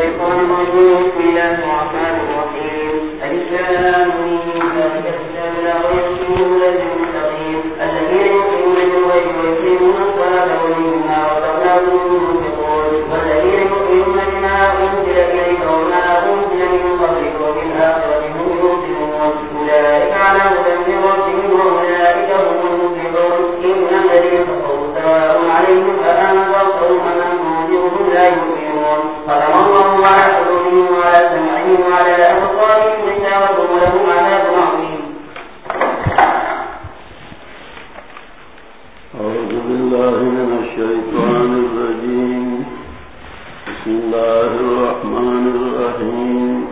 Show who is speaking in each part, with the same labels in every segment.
Speaker 1: تكونوا في الشيطان الرجيم. بسم الله الرحمن الرحيم.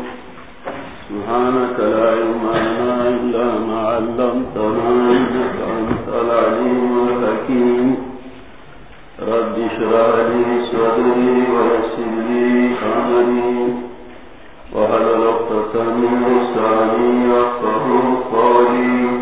Speaker 1: سبحانك لا علم إلا ما علمتنا إنك أنت العليم الحكيم. رب اشرح لي صدري ويسر لي أمري. وهل عقدة من رسالي يفقه قولي.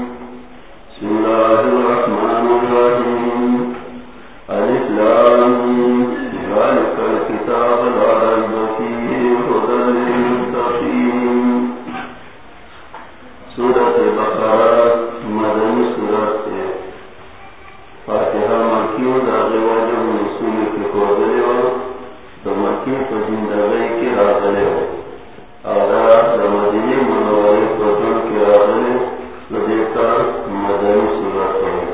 Speaker 1: مدنی سورت ہے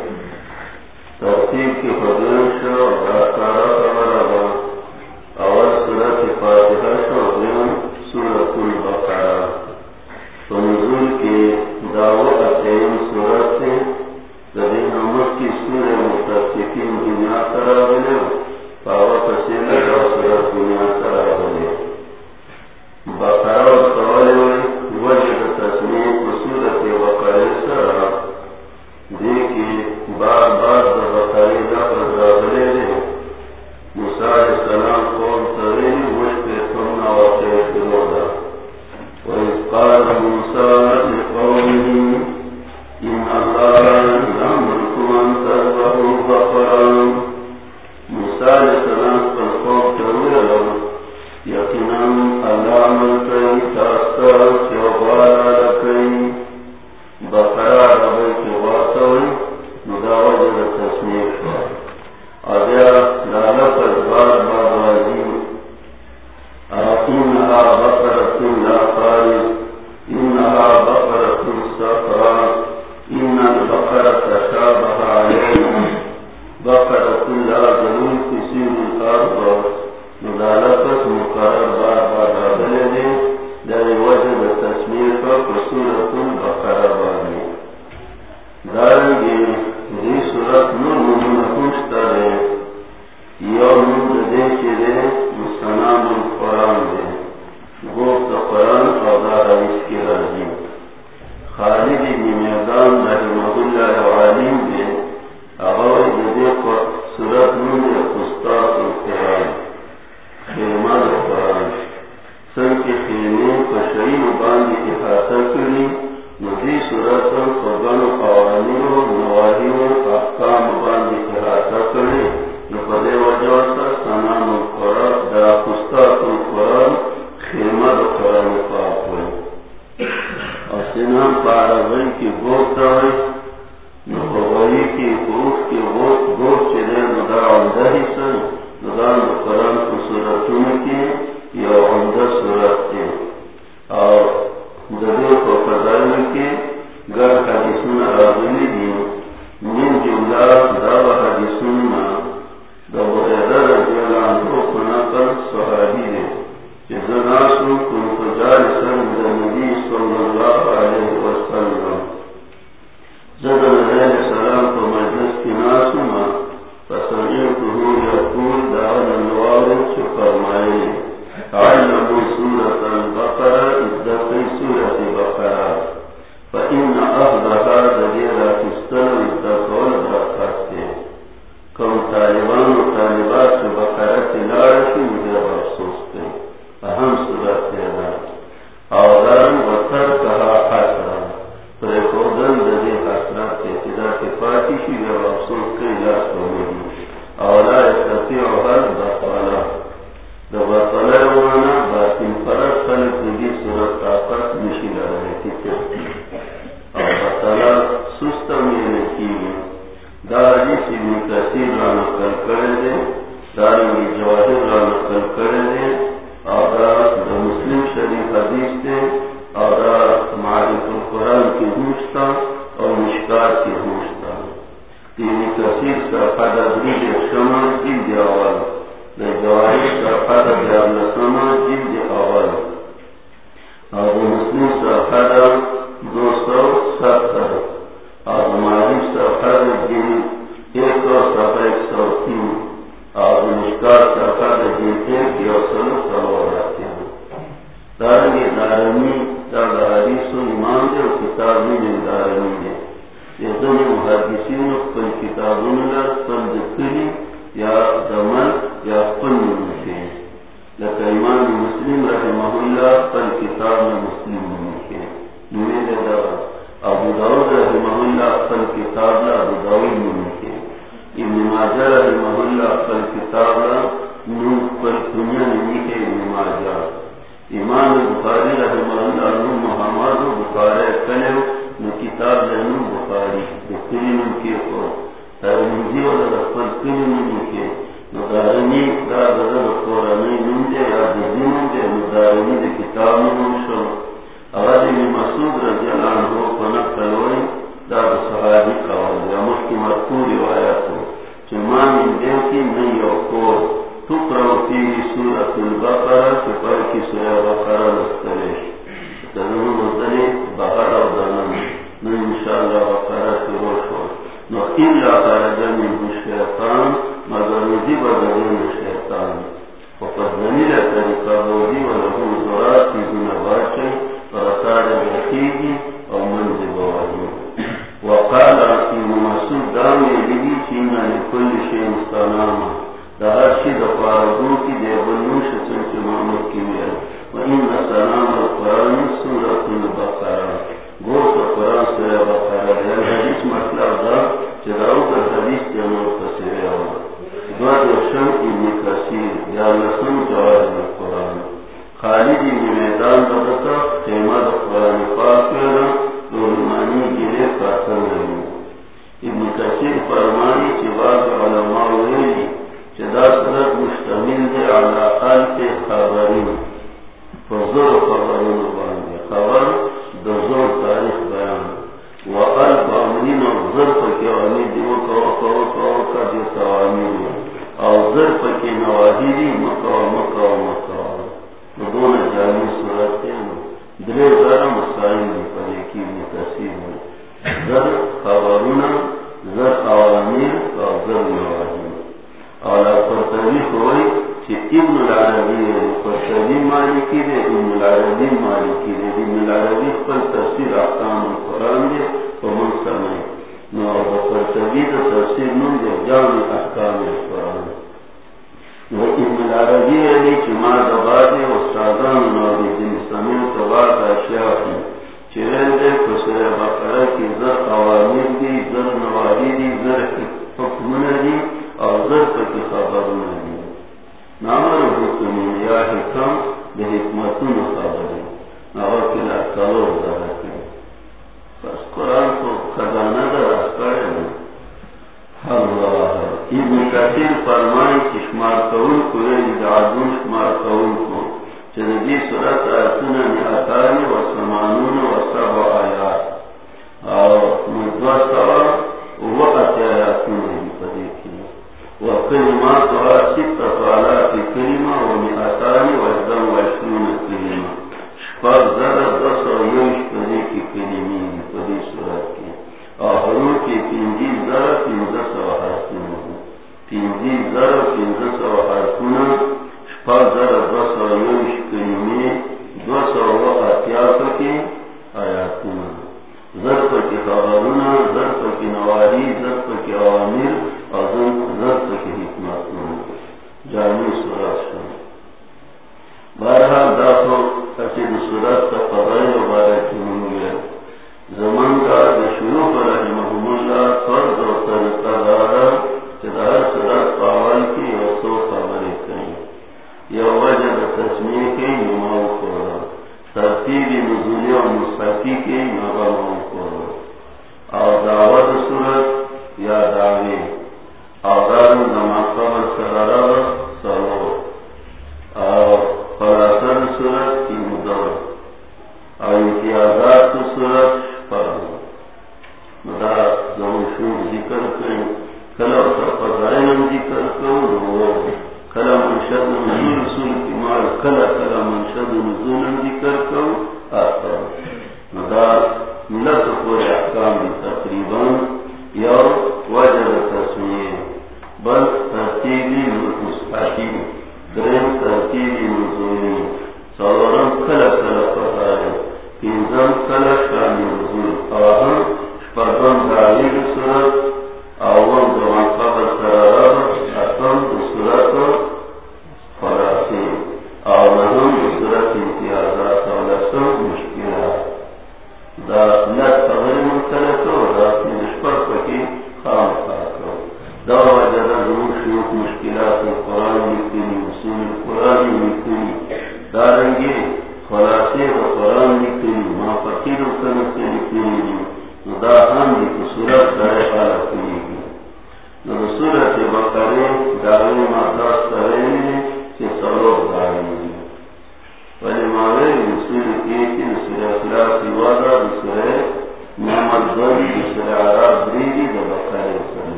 Speaker 1: ترتیب کی پردیش اور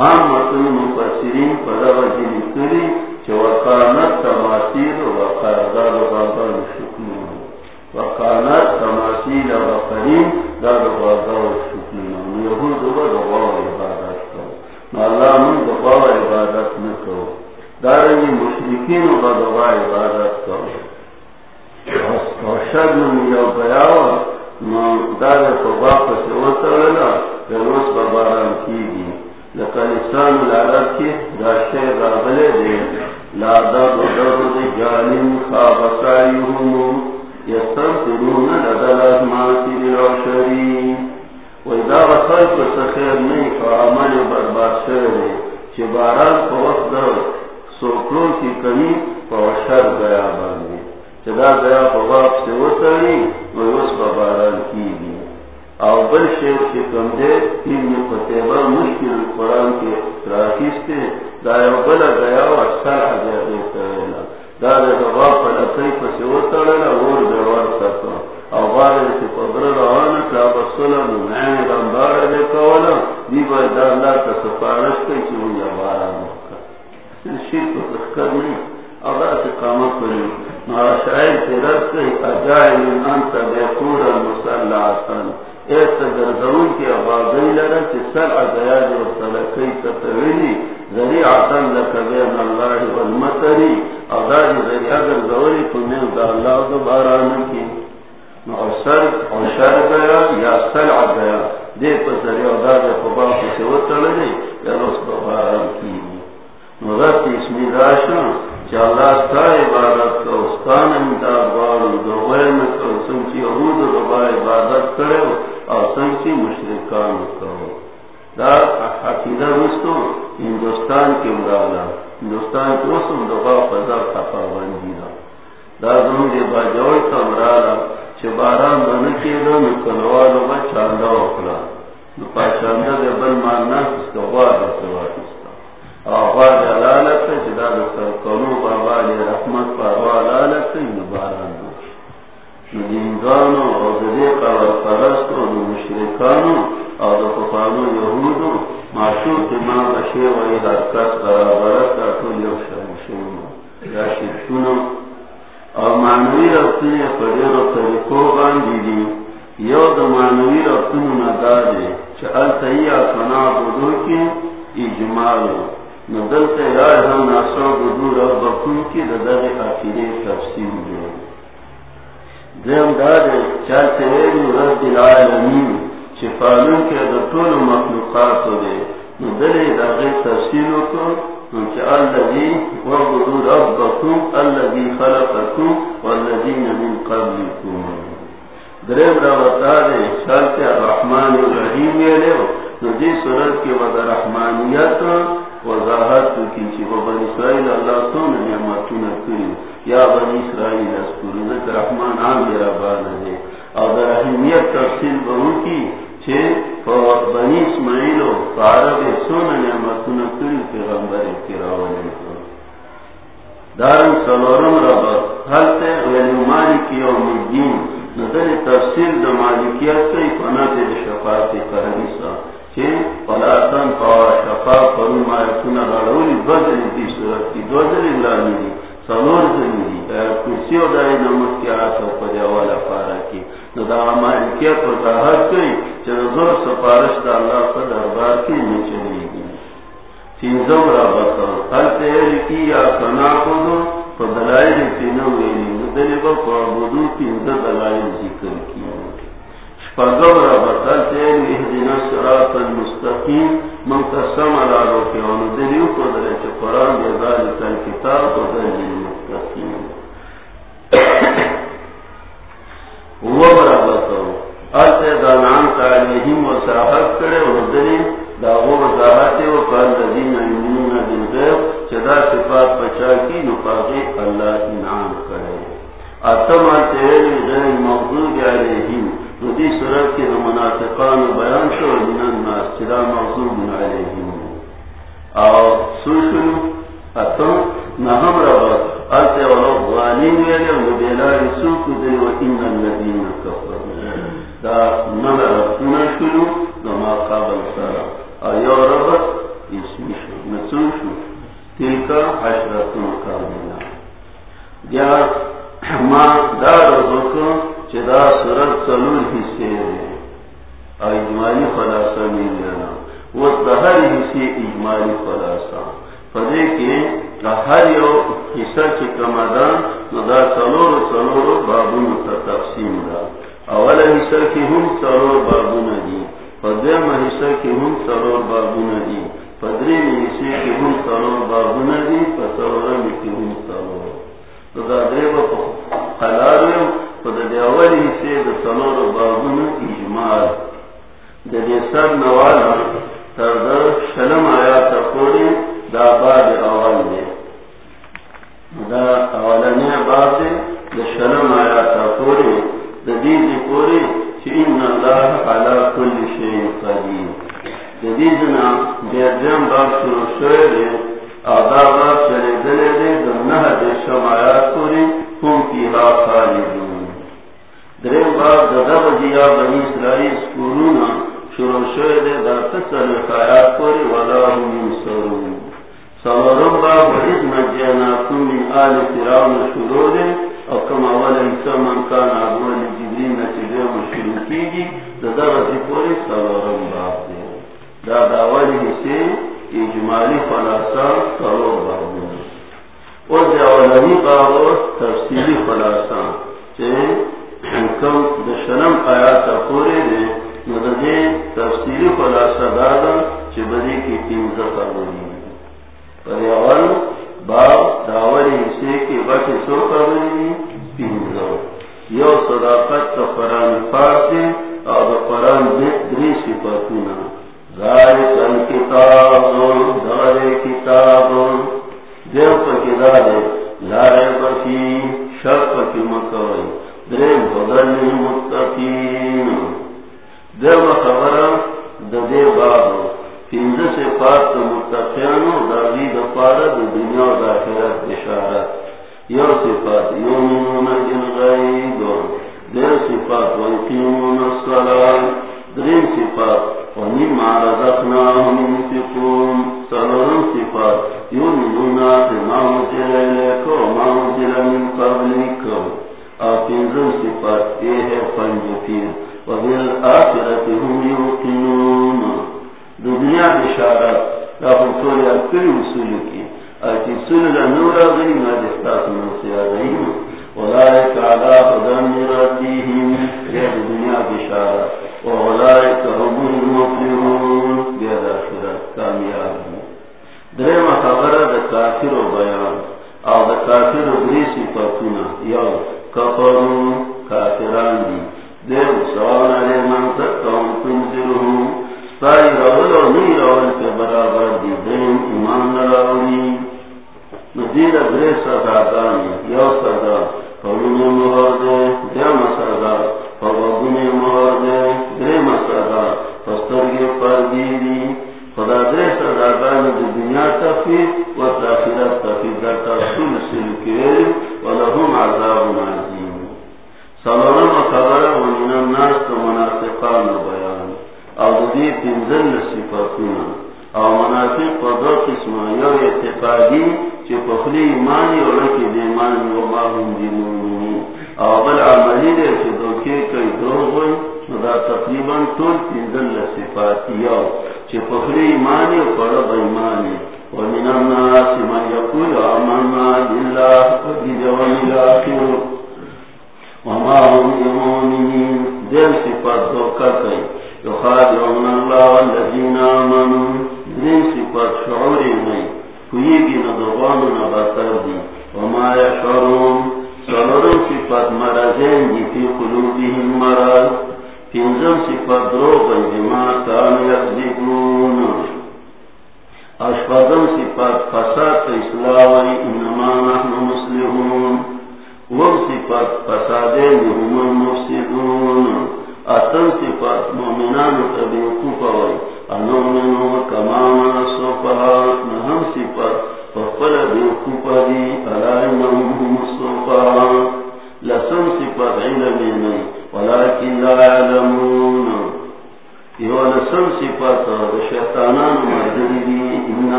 Speaker 1: عام مسلم مفسرین پر جلی نکلی المستقیم من ادا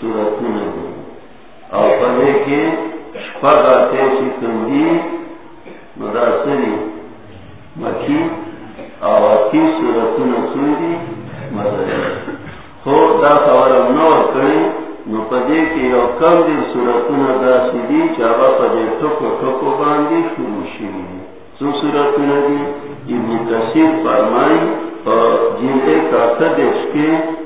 Speaker 1: سورتونه دي او په دې کې شپږ اته چې کندي مدرسې مکی او اتی سورتونه سوري مدرسې خو دا خبره نو کړی نو په دې کې یو کم دي سورتونه داسې دي چې هغه په دې ټکو ټکو باندې شروع۔ شوي دي څو سورتونه دي ابن کثیر فرمایي په جلد کاته دیش کې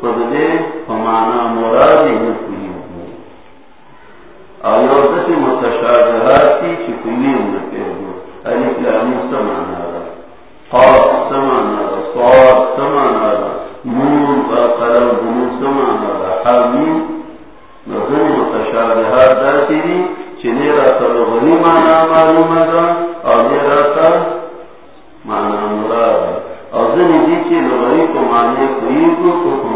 Speaker 1: قیدو پر دے فمانا مرادی دسی متشابہاتی چی علیف لامی سمانا را سمانا را سمانا را و قلم سمانا را نظر داتی دی چی نیرا مانا معلوم دا او نیرا تا مانا مراد او زنی دی چی لغنی کو کو کو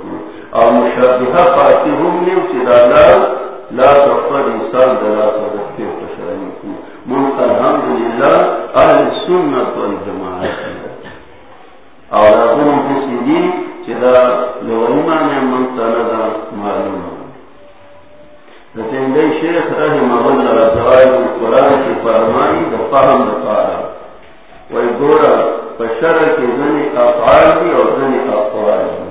Speaker 1: او مشابہہ فاتی ہونی چی دا لا تفر انسان دلا تدفع تشرانی کو منق الحمدللہ اہل سنت والجماعت. او رازم کسی دی چی دا لولیمان منتندا معلوم. لکن دی شیخ رحمہ اللہ زوائد القرآن کی فرمائی دا فهم دا پارا. وی گورا پشر کی زنی افعال دی اور زنی افعال دی.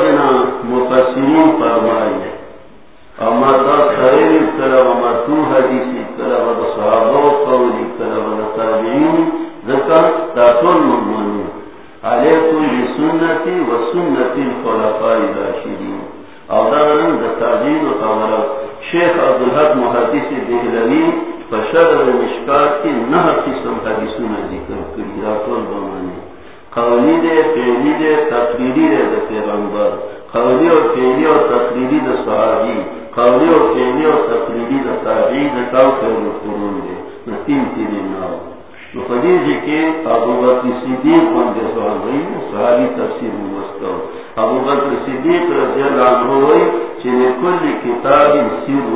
Speaker 1: دیو جنا فرمائی اما دا خیلی کلا و مرتو حدیثی کلا و دا صحابہ قولی کلا و دا تابعین۔ ذکر تاتون ممنون علیکم بسنتی و سنتی الخلفاء الراشدین۔ او دا رنگ دا تاجین و خبر شیخ عبدالحق محدث دہلوی فشر مشکات کی نہ قسم حدیثون ذکر کری۔ راتول بمانی قولی دے، فعلی دے، تقریری دے دا پیغمبر. قولی اور فعلی اور تقریری دا صحابی. قولی اور فعلی اور تقریری دا تابعی دا کاو خیر القرون دے. نتیم تیری ناو خدیج کے ابو بکر صدیق بن کے سوال ہوئی صحابی تفسیر مستو. ابو بکر صدیق رضی اللہ عنہ ہوئی چلے کل کتاب سر،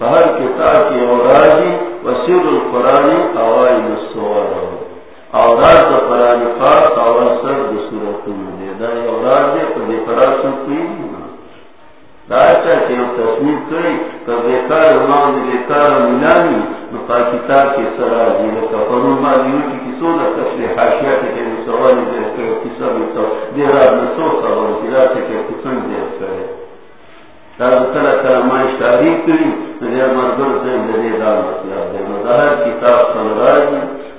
Speaker 1: ہر کتاب کی اوراجی و سر القرآن، اوائل السوار اوراد کا قرآن اول سر دا اوراد دے کہ کری کہ بیکار بیکار ملانی نقا کتاب کے سرا جی کا ما دیو کی کسو حاشیہ کے سوال دے کسا دے سوال کسن دے کرے کلا کلا ما کری دے مرگر دے دے دا دے مظاہر کتاب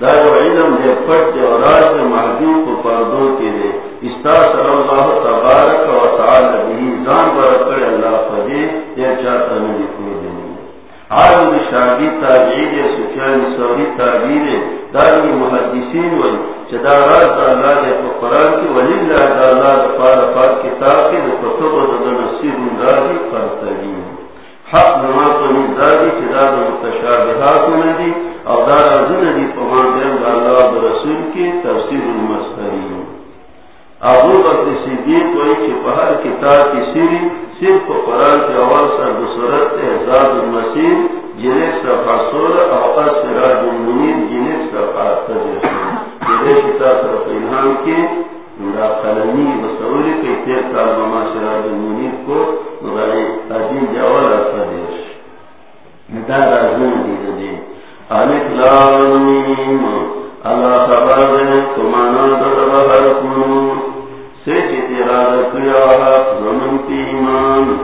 Speaker 1: دا جو علم دے پٹ دے اور راز دے، محدود کو پردوں کے دے۔ اللہ تبارک و تعالی بھی زان اللہ فدے یا چاہتا نہیں۔ عالم تابعی دے، سفیان سوری تابعی دے۔ محدثین چدا راز دا اللہ دے قرآن کی، ولی اللہ دا اللہ دا کتاب دے کتب دا نصیب حق نما قنی داری چدا دا متشابہات ندی او دا رازن دی پمان دیم دا اللہ دا رسول کی تفسیر المسترین ابو بکر صدیق وی چی پہر کتاب کی سیری صرف قرآن کے اول سر بصورت احزاب المسیر جنیک صفحہ سور او اسفراج المنیر جنیک صفحہ تجرس جنیک کتاب طرف انہام کی دا قلمی بصوری کے تیر کال مما شراج المنیر کو مغائی عجین جاول اتدیش دا رازون دید دی آلک لانیم اللہ خبر دے کمانا دا بہر کنون ایمان۔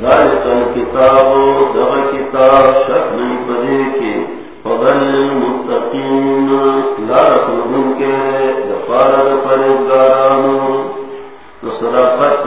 Speaker 1: ذالک الكتاب دغ کتاب، شک نہیں پدے کے۔ فضل المتقین، لا رکھن کے دفار پرگارانو صداقت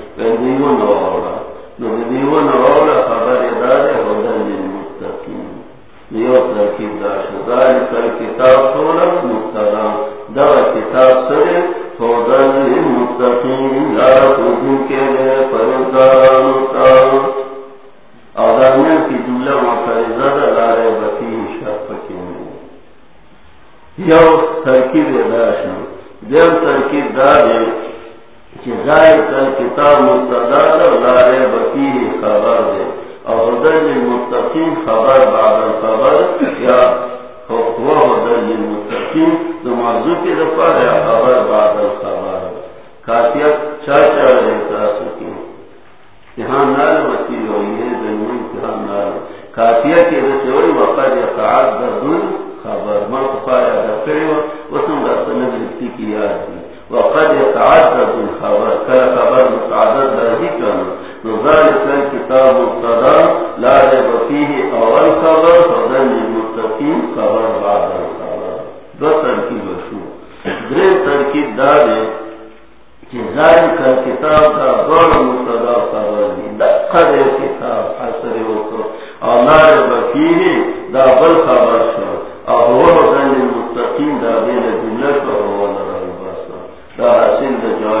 Speaker 1: ترکیب کے کی یو ترکیب داشت دیم ترکیب دارے چی ذالک لارے خبر دے۔ اور حدن خبر، بعد الخبر یا وہ حدن للمتقین دو موضوع کی دفعہ یا خبر، بعد الخبر کافیت چاچا رہتا سکی یہاں نال وسیل ہوئی ہے دنیا امتحان نال۔ کافیت کی دفعہ ہوئی وقت یقعاد دردن خبر۔ من خفایا دفعی و وسن کی یاد دی وقد يتعدد الخبر كان خبر متعدد ذلك كان وذلك الكتاب مبتدا لا ريب فيه اول خبر، فضل للمتقين خبر بعد الخبر. دو ترکیب شو درې ترکیب دا دی چې ذلك الكتاب دا ډول مبتدا خبر دی. دا قدر کتاب حاصل وکړو او لا ريب فيه دا بل خبر شو او هو فضل للمتقين دا بین جمله او دا حاصل دا جواہر دے دے ترکیبی روٹو پاول ترکیب مانا دا شوا دا کتاب لارا خودن کے دے پرزگاران تا شرط کے نہیں فضل صورت مانا دا شوا دا کتاب شرط کے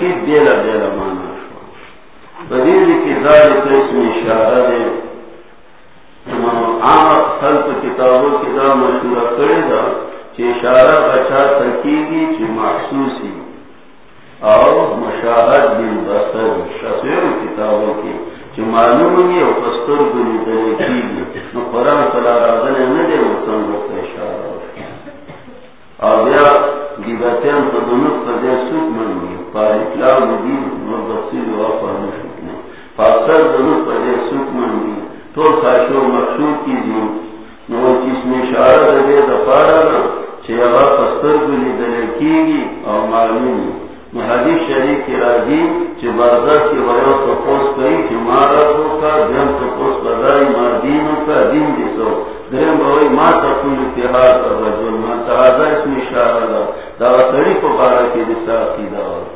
Speaker 1: دہر و ترکیب دیلا دیلا مانا شو۔ بدیر کی ذالک اسم اشارہ دے۔ عام خلق کتابوں کی دا مشہورہ کرے دا چی اشارہ بچا سکے ترکیبی چی محسوسی اور مشاہد بالبصر تصویر کتابوں کی چی معلوم نہیں او پستر گلی دلے کی گی نو قرآن صلی اللہ علیہ وسلم نے وطن وقت اشارہ۔ اور بیا گیبتین پا دنک پا دے سوک منگی پا اطلاع دین دے سوک تو خاشو مقصود کی دین نو کس میں دے دفارا نا اغا پستر گی معلومی شریف کی راضی بازار کی ویو تپوس کئی مارا تو کا دیم تپوس بدائی دینو کا، دین دیسو درم بوئی ما تقول اتحاد الرجل ما اسم دا۔ دا سڑی کی دسا کی دا۔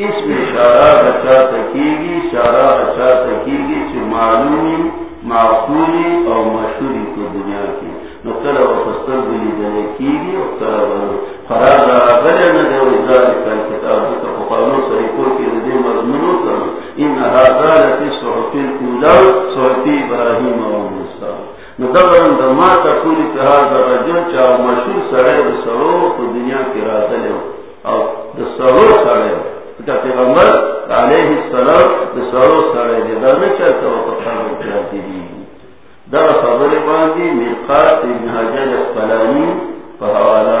Speaker 1: اس میں اشارہ اچھا تکی گی اشارہ اچھا تکی گی چھ معلومی، معقولی اور مشہوری کو دنیا کی۔ نقل و فستر بلی دلے کی گی اور طرح فراغ آگرے ندے و ازار کل کتاب کا فقانو سریکو کی ردی مضمونو کر ان حاضر لکی صحفی الاولا صحفی ابراہیم و موسیٰ۔ نظرن دما تقولی کہ حاضر رجل چاہ مشہور سرے و بسرو تو دنیا کی رازے لے۔ اور دسرو سرے پیغمبر علیہ السلام سرو سڑے دے دا نہ چلتا وہ پتھر اٹھاتی دی۔ دا خبر باندھی میرقات ابن حجر اسقلانی فحوالا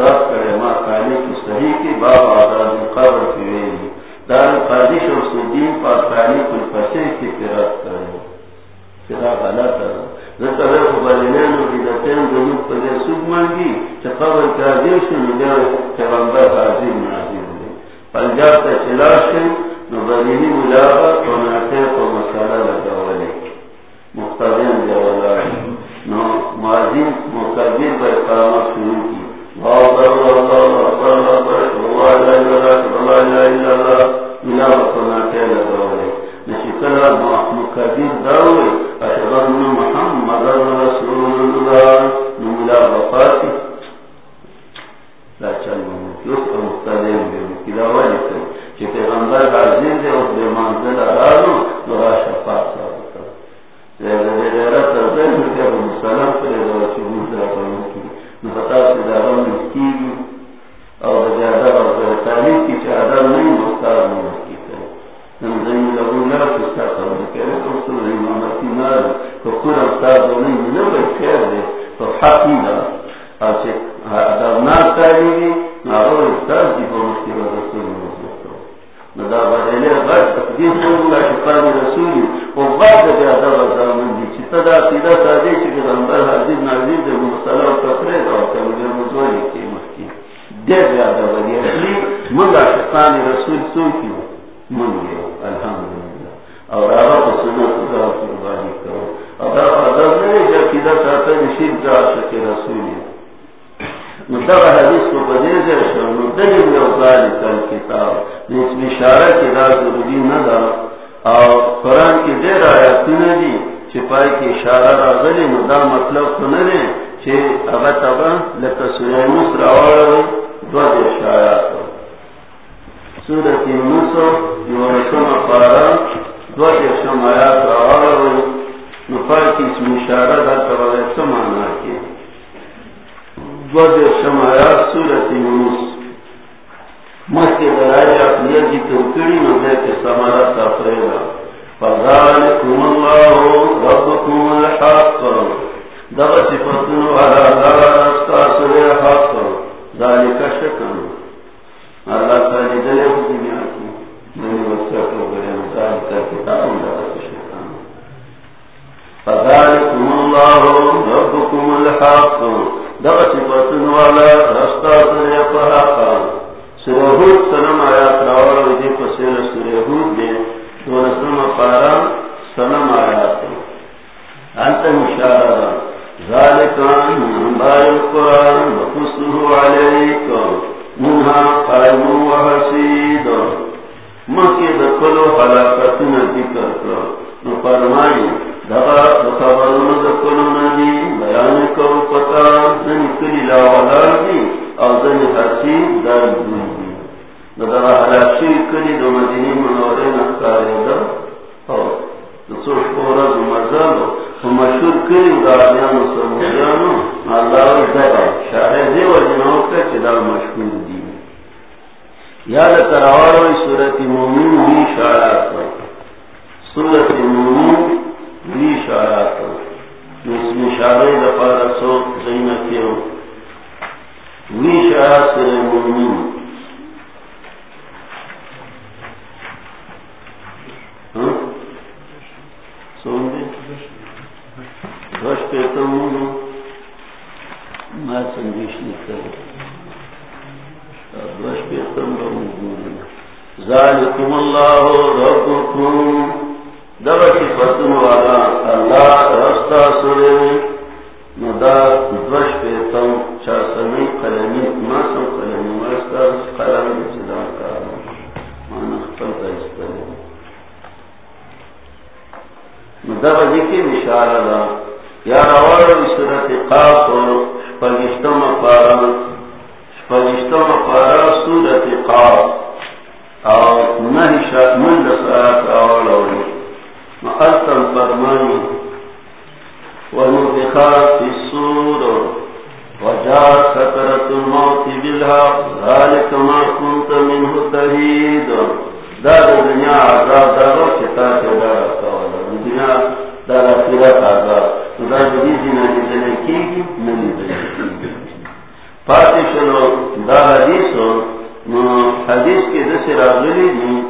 Speaker 1: رب کرے ما کالی کی صحیح کی باب آزاد قبر کی ویلی۔ دار قادی شمس الدین پاکانی کل پسے کی فرات کرے۔ فرا غلط ہے ذکر ہے خبرینین و حدتین دنوب پر سوگ مانگی، چا قبر کازی شنو دے پیغمبر حاضر نازی پنجاب کا چلا سے نبرینی ملاقہ تو کو مسالہ لگا والے مختلف جوالا مقلتن فرمانی ونفخا في السور وجاء سكرة الموت بالحق ذلك ما كنت منه تهيد دار الدنيا عذاب دار كتاب دار قوالا الدنيا دار اخرات عذاب دار جديدنا لذلكيك من لذلكيك فاتش لو دار حديث حدیث کے دس راغلی دی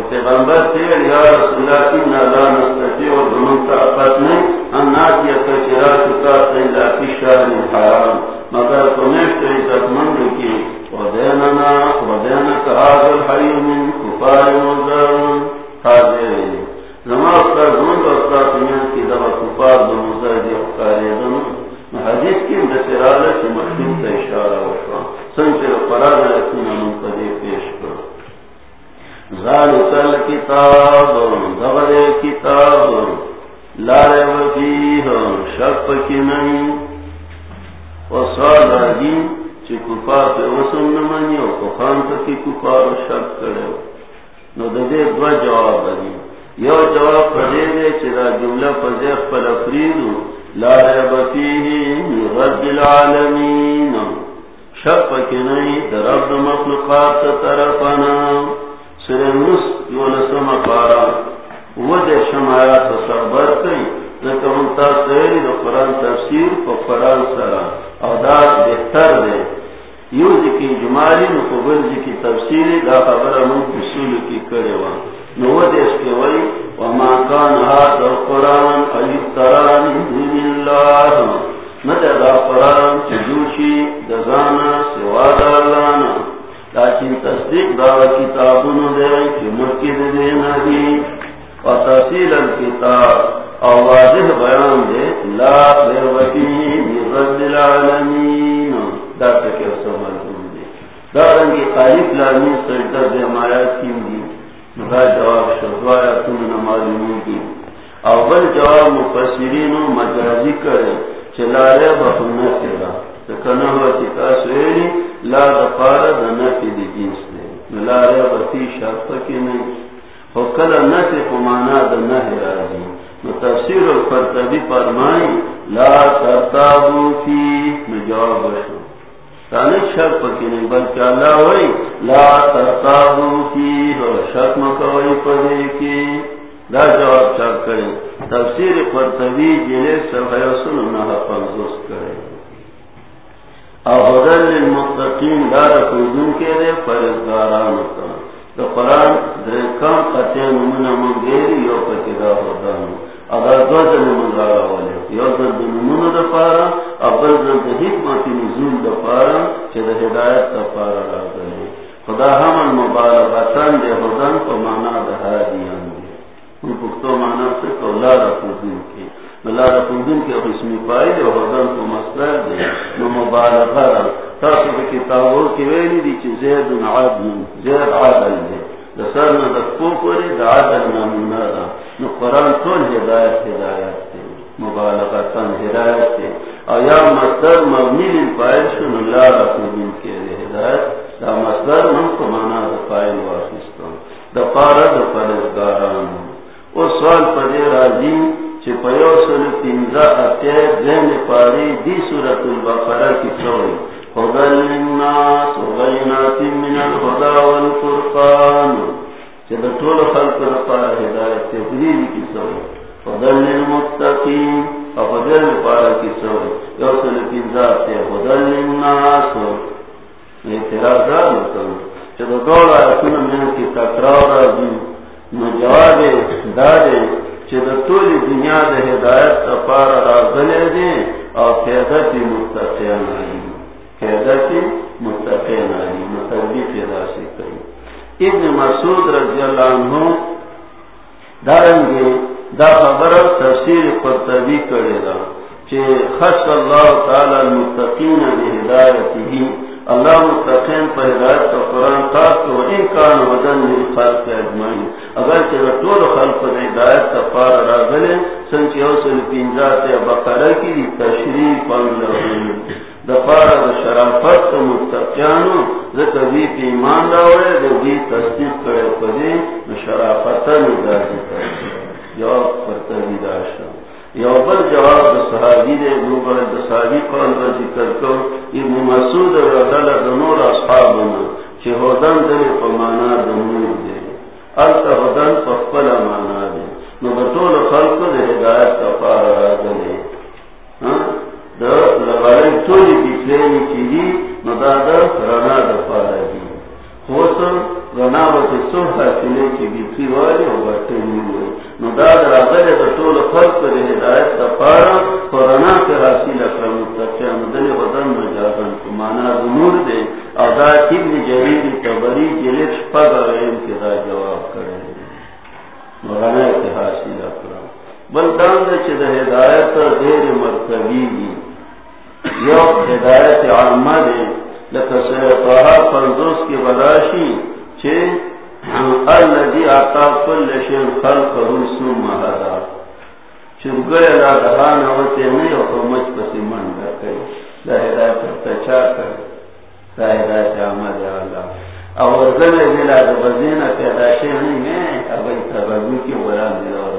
Speaker 1: پیغمبر یا رسول اللہ کی نالا میں کا کی حرام۔ مگر عزت مند کی ودیننا من کفار کی دبا کفار دو مزر دی حدیث کی اندسرالہ کی اشارہ وشوان سنچر قرار رسول ذالک الكتاب دغد کتاب، لا ریب فیہ، شک کی نہیں وصال آدین چی کفار پہ وسن نمانی و کفان تکی کفار شک کرے۔ نو دے دو جواب دی یو جواب پڑے دے چی دا جملہ پزیخ پر افریدو۔ لا ریب فیہ رب العالمین۔ شک کی نہیں در رب مخلوقات طرفنا۔ سرنس یو نسم پارا وہ دے شمایا تصبر کئی، لکہ منتا سہری دو قرآن تفسیر کو قرآن سرا۔ اوداد بہتر دے۔ یو ذکی جمالی نو ذکی تفسیری دا خبر من بسول کی کرے وا نو وہ اس کے وئی وما کان هذا القرآن ایفتران دین اللہ۔ ندے دا قرآن چجوشی، دزانا، سوا دا لانا لیکن تصدیق دعوی کتابوں دے کہ مکید دینا دی اور تحصیل الکتاب اور واضح بیان دے۔ لا بیوکی رب العالمین۔ دا تکے سمال دے۔ دارنگی قائف لامی سجدہ دے مایات کیم دی۔ مگا جواب شدوایا تم نمالمون کی۔ اول جواب مفسرین و مجازی کرے، چلا رہے بخنا چلا کنا ہوا چتا سویری لا دفار دنا کی دی جنس دے لا ریا بطی شرط کی نہیں۔ ہو کلا نتی خمانا دنا فرمائی، لا ترتابو فی مجواب شرط کی نہیں، بلکہ اللہ لا ترتابو فی، ہو مکوئی کی لا جواب چاک کریں۔ تفسیر قرطبی جلے صفحہ سننا پنزوس کریں۔ احدل للمتقین دار کے دے فرزگاران کا تو قرآن در کم قطع یو پتی دا اگر دو مزارا والے یو دن دا پارا اگر دا حکمت نزول دا پارا چه دا ہدایت دا پارا را خدا ہمن مبالغتان دے خودن کو مانا دا حادیان دے ان پختو مانا سے تو لا را کی ملا کے اسمی فائد اور حضن کو مصدر دے نو مبالغہ را تاسو کے کتابوں کی ویلی دی چی زید عادل زید عادل دے دسر نہ دکو پوری دا عادل نامونا را نو قرآن طول ہدایت ہدایت دے مبالغہ تن ہدایت دے آیا مصدر مبنی للفائد شن اللہ رفندن کے دے ہدایت۔ دا مصدر من کو مانا دا فائل واخستان دا پارا دا پرزگاران۔ او سوال پدے راجی چی پیو سل تینزا اتیا پاری دی سورت البقرہ کی چوئی. خدا للناس وغینات من الخدا والفرقان. چې د خلق لپاره هدایت ته دې کی څو فضل للمتقین او فضل لپاره کی څو یو څل پینځه ته فضل للناس اعتراضات وکړو چې د ټول آیاتونو مینه کې تکرار راځي نو جواب دا دی چې د ټول دنیا د هدایت لپاره راغلي دي او پیدا دي متقین دي پیدا دي متقین دي پیدا شي کوي ابن مسعود رضی اللہ عنہ دارنگے دا خبر تفسیر قرطبی کرے گا کہ خص اللہ تعالی المتقین بہدایتہ اللہ متقین پر ہدایت کا قرآن خاص تو ان کان وزن خاص کے اجمعین اگر کہ طول خلق پر ہدایت کا پار راغلے سن کی اوصل پینجات بقرہ کی تشریف پر لہن دپارا دا شرافت متقیانو ذکر بھی پی ایمان راوڑے دا بھی تصدیق کرے پدی دا شرافتا ندازی کرے۔ جواب کرتا بھی داشتا یو بل جواب دا صحابی دے گروبر دا صحابی قرآن دا ذکر کر ابن مسعود رضال دا نور اصحابنا چی ہودن دل پمانا دا نور دے التا ہودن پخپلا مانا دے نو بطول خلق دے ہدایت کا پارا را دے ہاں لغائی تولی بکلینی چیدی نو دا دا رنا دا پارا دی خوصا رنا با تی سو حاصلے چی بکلی والی و بطنی ہوئی نو دا دا راغل دا طول خلق دا ہدایت دا پارا و رنا کے حاصل اکرم متقیان دل وزن مجازن کمانا دا نور دے او دا ابن جریدی تبری جلیت شپاگا غیم کی دا جواب کرے نو رنا کے حاصل اکرم بلدان دا چی دا ہدایت دیر مرتبی دی. یو ہدایت عامہ دے لکہ سیطاہا پنزوس کی بداشی چھے اللذی آتا کل شن خلق رسو مہدا چرگئے لا ہوتے نہیں اور مجھ پسی من ہدایت تچا کر ہدایت اللہ. اور زل پیدا نہیں ہے کی دل اور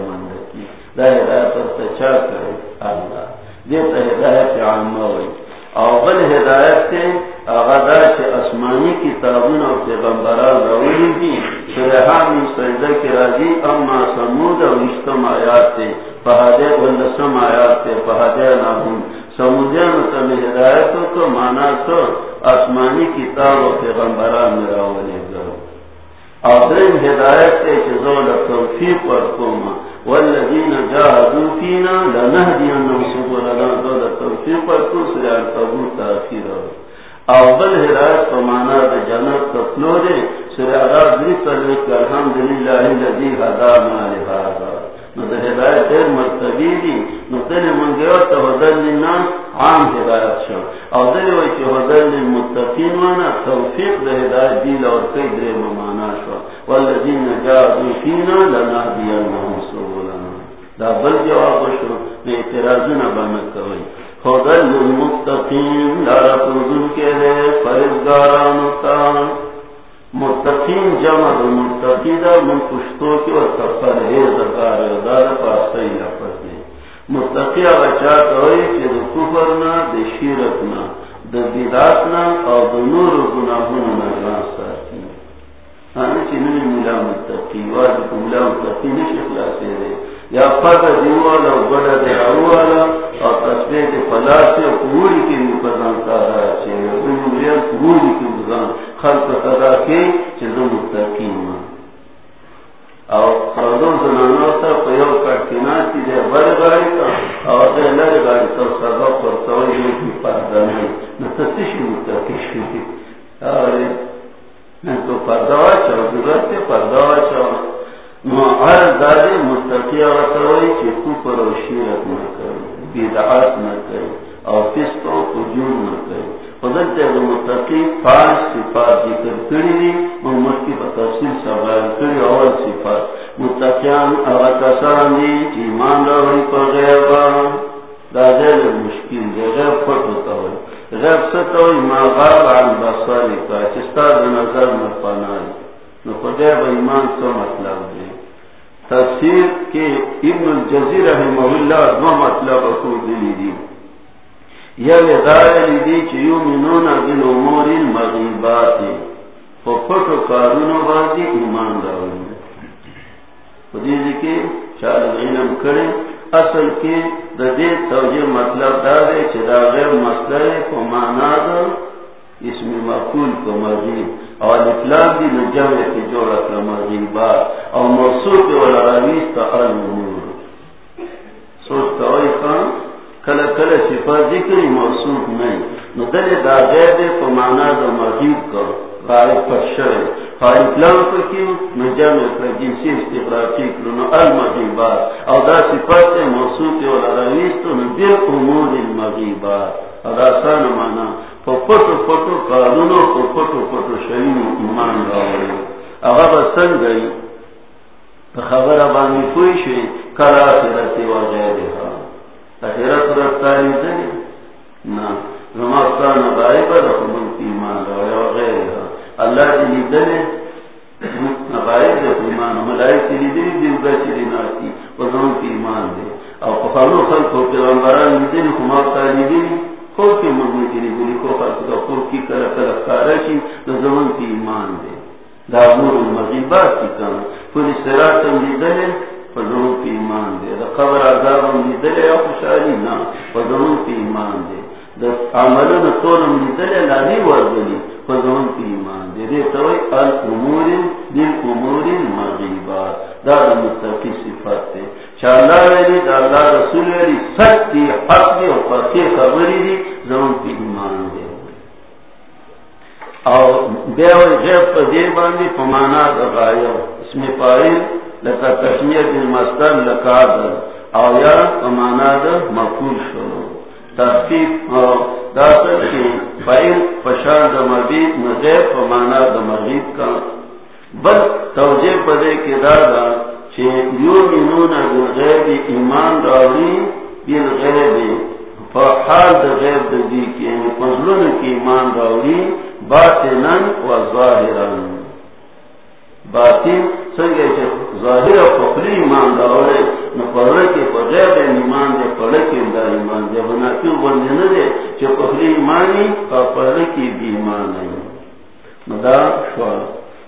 Speaker 1: ہدایت تچا کر اللہ. دیتا ہدایت عامہ ہوئی. اول ہدایت سے آغادا سے آسمانی کتابوں اور پیغمبران رولی دی سرحان سجدہ کے راضی اما سمود اور اشتم آیات تھے فہدے ولسم آیات تھے فہدے ناہم سمودیا مطلب ہدایت تو مانا تو آسمانی کتاب اور پیغمبران میں رولی گرو آدرین ہدایت سے چیزوں توفیق پر کوما والذین جاہدوا فینا لنہدینہم سبلنا ذو توفیق پر کو سیار قبول تاخیر او بل ہدایت تو مانا دے جنت تفلو دے سیارا دری صلی الحمدللہ الذی ہدانا لہذا. نو دے ہدایت دیر مرتبی دی، نو دل منگیو تا ہدن لناس عام ہدایت شو. او دل وی چی ہدن للمتقین وانا توفیق دے ہدایت دیل اور کئی دے ممانا شو. والذین جاہدوا فینا لنہدینہم سبلنا. دا بل جواب شو نے اعتراضنا بنا کوئی. خدل المتقین لارا پردن کے لیے فرزگارانتا متقین جمع دا متقیدہ من پشتو کی و تفرہیز دار دار پاسای لفظ دی متقی اغچا کوئی چی دا کفرنا دا شیرتنا دا بیداتنا او دا نور گناہونا نجان ساتی. آنے چی نمی ملا متقی واجب ملا متقی نشی خلاصے دے. یا پتہ دیوالا بڑا دیوالا اور تصویر کے فلا سے پوری کی مقدم کارا چاہیے پوری کی مقدم خلق کدا کے چیزوں مستقیم اور یا لدائے چی یومنون دل امور المغیبات فپٹو کارونو بازی ایمان دارون خدیجی کی چال علم کرے اصل کی ددی توجہ مطلب دا دے چدا غیر مسئلہ کو مانا دا اس میں مقول کو مزید اور اطلاع دی نجم کی جوڑا کا مزید بات اور موصول کے والا رویس کا المنور سوچتا ہوئی خان کل کل صفا ذکری موصول نہیں نو دل دا غیر دے کو مانا دا مزید کا غائب پر شرے اور اطلاع کو کیوں نجم جنسی استقراقی کرنو المغیبات. اور دا صفات موصول کے والا رویس تو نبیل امور المغیبات. اور آسان مانا پٹو پٹو قانونو کو پٹو پٹو شرین ایمان راوڑی. اغا بسن گئی خبر ابانی کوئی شئی کرا سرتی و غیری ها تخیرت رفتاری دلی نا زماستان غائب رخمن کی ایمان راوڑی و غیری اللہ جلی دلی غائب رخ ایمان ملائک تلی کی ایمان دے۔ او قفلو خلقو پیغمبران کی کو خلق کا کی کارا کی کی ایمان دے۔ المغیبات کی کام پوری سرات کی ایمان دے۔ قبر عذاب کی ایمان دے۔ لانی وردلی فضرون کی ایمان دے دے توی الامور دل امور المغیبات دا دا مستقی صفات دے چالا ویلی دا اللہ رسول ویلی سچ سچی حق دی اور پرکی خبری دی، زمان کی ایمان دے. اور بیوی غیب پا دیر باندی پمانا دا غایو. اس میں پائل، لکا تشمیر دن مستر لکا دا او یا پمانا دا مقول شروع. تحقیق دا سر دا دا کا. بل پدے کے دادا چھے بالغیب، ایمان راوی بالغیب. فحال دا غیب دا دی یعنی کی ایمان و ظاہرا باطن سنگے چھے ظاہر و فقلی ایمان راوی نو پڑھے کے فغیب ایمان دے پڑھے کے دا ایمان دے بنا کیوں بندے ندے چھے فقلی ایمانی اور پڑھے کی بھی ایمان نہیں نو دا شوال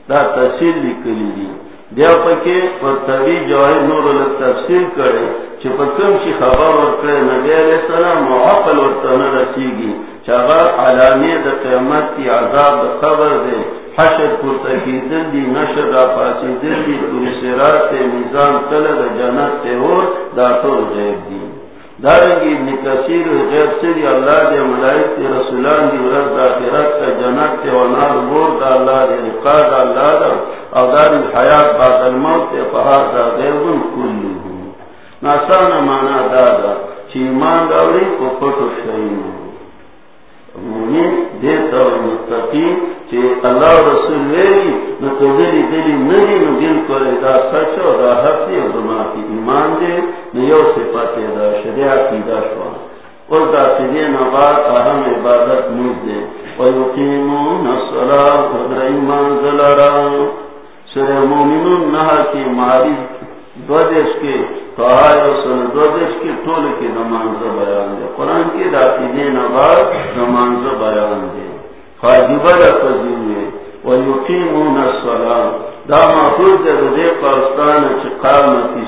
Speaker 1: دا تفصیل لکلی دی بیا پکې پر تبي جوای نور له تفصیل کړي چې په کوم شي خبر ورکړي نبی عليه السلام معقل ورته نه رسیږي. چې هغه علامه د قیامت کی عذاب د قبر دی. حشر پورته کېدل دي، نشر را پاسېدل دي پوری صراط میزان تل د جنت ته اور، دا ټول غیب دي. دارنگی ابن کثیر غیب سری اللہ دے ملائک دے رسولان دی ورد دا آخرت تا جنت تے ونار بور، دا اللہ دے رقا، دا اللہ دا او دار الحیات بعد الموت تے فہار دا غیبن کلی ہوں ناسان مانا دا دا چی ایمان داوری کو پتو شئیم مومن دیتا و متقی چی اللہ رسول ویلی نو تو دلی دلی نو دل کرے دا سچ و دا حقی و دما کی ایمان دے نو یو دا کی دا شوا اور دا اہم عبادت موز دے و یقیمون الصلاة و در ایمان سر مومنون کی دو دیش کے کہا سن دو دیش کے ٹول کے نماز بیان دے۔ قرآن کی داتی دین آباد نماز بیان دے۔ خاجبہ دا فضیوے ویقیمون الصلاة۔ دا محفوظ دے دے قرستان چی قامتی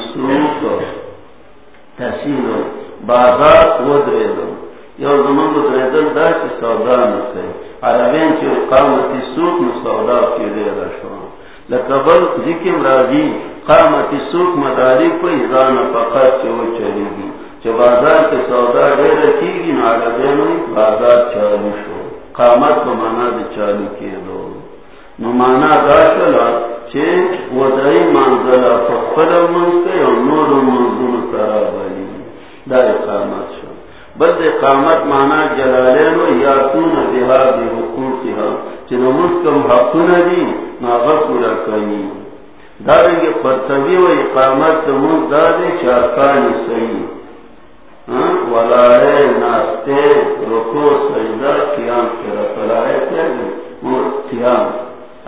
Speaker 1: تحصیل بازار ودرے دو۔ یو زمان دو دریدل دا چی سودا نکے عربین چی قامتی سروک نسودا کی دے رشوان لکبل ذکر راضی قامتی سوک مداری کو ایزان فقط چو چلی گی چو بازار کے سودا دے رکھی گی نعربین بازار چالو شو. قامت کو مانا دے چالو کی دو. نو مانا دا چلا چه ودعی منزلا فقفل منزکا یا نور منزول ترابلی. دا اقامت شو. بل اقامت مانا جلالین و یاتون بها بی حقوقها چنو مسکم حقون دی، ناغا پورا کنی دارنگی پرتوی و اقامت منز دادے چارکانی صحیح ہاں؟ ولائے ناستے رکو، سجدہ، قیام کرا فلائے تیگی مور قیام.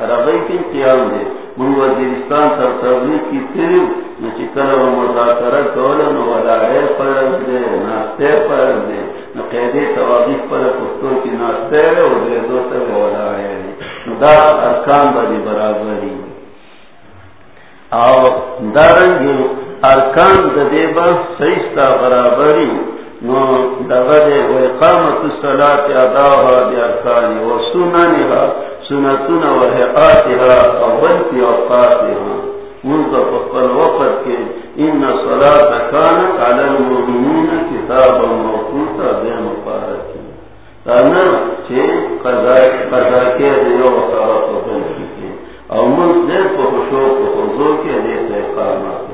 Speaker 1: عربی کی قیام دے. من وزیرستان تر تبلیغ کی تیریو نچی کل و مذاکرہ کولن ولائے فرض دے ناستے فرض دے. نو قیدی تواضیف پر کفتوں کی ناستے رے و دے دو تر ولائے دا ارکان با دی برابری. او دارنگی ارکان دا ددیبا سیستا برابری نو دغه و اقامت الصلاه اداها بارکان و سننها، سنتنا و هيئاتها اول في اوقاتها. منذ فقل وقت کے ان صلاة كانت على المؤمنين كتابا موقوتا بين مبارك تانا چھے قضا کے دیو وقت وقل کی دیر کو خوشو کو کے اقامت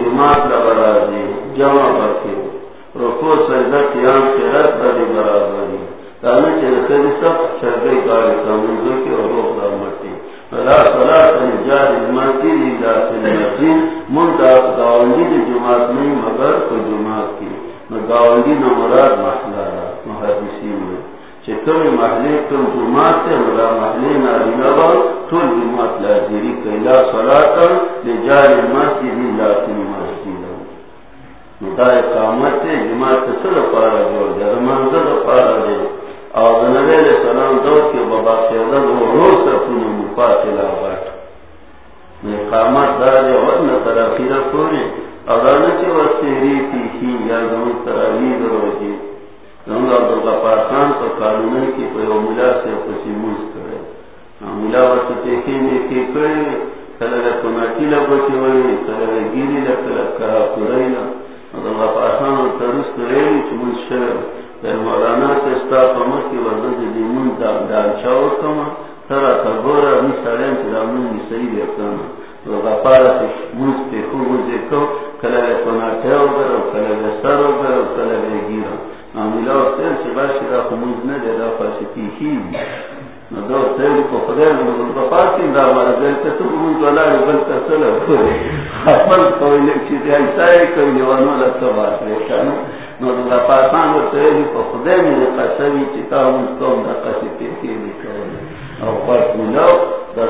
Speaker 1: جماعت جمع رکو، سجدہ، قیام بری برابری۔ خیلی سب شرگئی کاری کامنزو کی اور روح فلا صلاة نجار دا دی جماعت نہیں، مگر کو جماعت کی۔ گاوندی نمراد محلارا چکم محلی کم جماعت سے ملا محلی ناری نبا طول جماعت لا دیری لازیری کئلا صلاة نجار الماتی لیلا سلیقین دا اقامت تے جماعت سے سر پارا جو در منظر پارا دے۔ اور نبی علیہ السلام دور کے بابا قیدہ دو روز اپنی مفاتلہ باٹ اقامت دا دے ورن ترخیر پوری۔ اور آنا چے وستیری تیخی یا دون تراوی دروجی دونگ عبد الغفار تو قانونی کی پیو ملا سے پسی موز کرے ملا وست تیخی میں کی کرے کلگا کناتی لبچی ہوئی کلگا گیری لکلگ کرا پورینا پاسان ترست ریلی چمون شر مولانا سے ستا پمر کی وزن دیمون دال چاو کما ترا تبورا می سارین چی می سئی بیتانا و غفارا سے موز پی خو موزی کو کلگ کناتیو برو کلگ سرو برو کلگ گیرا نامیلا و تیر چی باشی را خو موز نده دا پاسی پیخی دو تیر کو خدای مزل بپاسی دا مارا دل کتو موز والا بل کسل کوئی خپل کوئی لکشی دی ایسای کوئی دیوانو لکتا بات ریشانو نو دا پاسان و تیلی پا خدای می قصوی چکا موز کون دا قصی پیخی دی کوئی او خواهد ملاو دا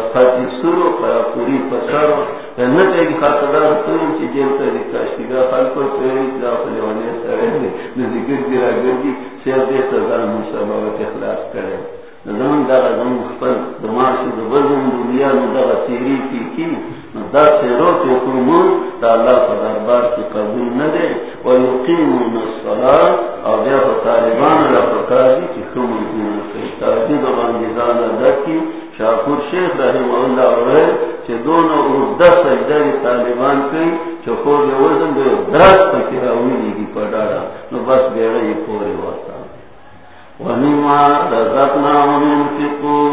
Speaker 1: سرو قیا پوری پسارو دا نتیگی خاطدار کنیم چی جیل تا دی کاشتیگا خلکو تیلی دا خلیوانی سرین نزی گردی را گردی سیر دیتا دا مصابات اخلاص کرے زمن دا زمن مخفل دماشی دا بزن دنیا نو دا سیری کی کی دا سیرو کی کرمون دا اللہ پا دربار کی قبول ندے و یقیمون الصلاة او بیا پا سجدہ طالبان کئی چه خور وزن دے درست پکی راویلی کی پڑاڑا نو بس بیغی پوری واتا ومما رزقناهم ينفقون۔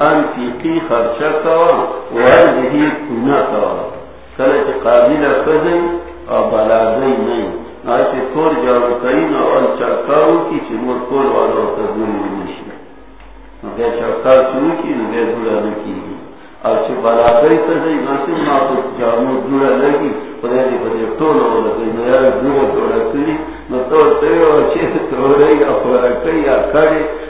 Speaker 1: چی انفیقی خرچا کوا وردہی کنا کوا کلچ قابل فضی او بلادی نہیں آئیتی کور جاو کئی نوال چاکاو کی چی مور کور والو تدولی نشی نبی چاکاو چو کی نبی دولا نکی او چی بلادی فضی ناسی ما تو جامو دولا لگی پدے دی پدے ٹولو لگی نیا دولا دولا کری نو تیو چی تورئی اپورا کئی آکاری دا دی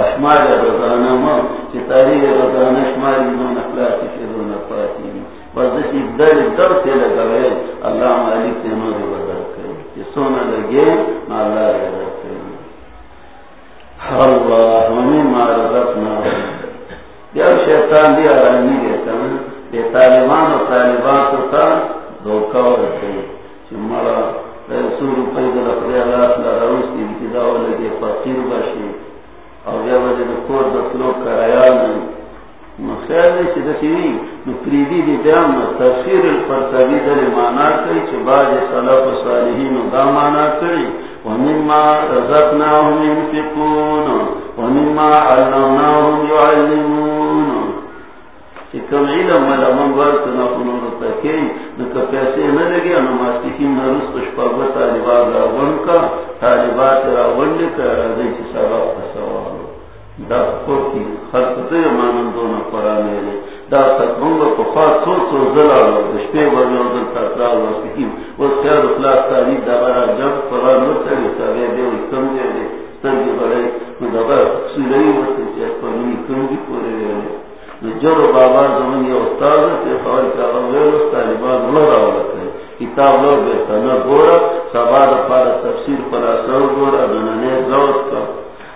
Speaker 1: اشمار رضانا ما چی تاریخ رضانا اشماری دون اخلاقی فی دون پاتی وزشی در در تے لگوئے اللہ مالک تینو دی بدر کرے سونا لگے اللہ رضا اللہ مما رزقنا۔ یا شیطان دی آرانی دیتا یہ طالبان و طالبات ہوتا دھوکہ ورتے چمارا سو روپے دل اپنے اللہ لروس کی ابتدا لگے، فقیر بشی اور یا وجہ کور دسلو کرایا نہیں خیر نہیں سے دسیوی نو پریدی دی بیان نو تفسیر الفرطبی دل مانا کری چھ باج صلاف صالحین دا مانا کری ومما رزقناهم ينفقون. ومما علمناهم يعلمون. کم علم والا من برت نہ کنو تکي نو که پیسې نه لګي، نو ماستیکین نو رست شپږ طالبات را کا طالبات را کا دې چې سبب تسوال دا کوتی خلق ته مانندو نه قران دا څنګه په خاص څو زلالو د ورنو د تاسو ماستیکین او خیر اخلاص تعالی دا را جب قران نو ته سوي دی کوم دی ستنګي دا سولې ورته چې په نوې کوم دی پورې جر بابا زمین یہ استاد کے خبر کیا طالبان لو رہا لگتے کتاب لوگ بہتر نہ گورا. سوال پر تفسیر پر گورا. دننے زوت کا.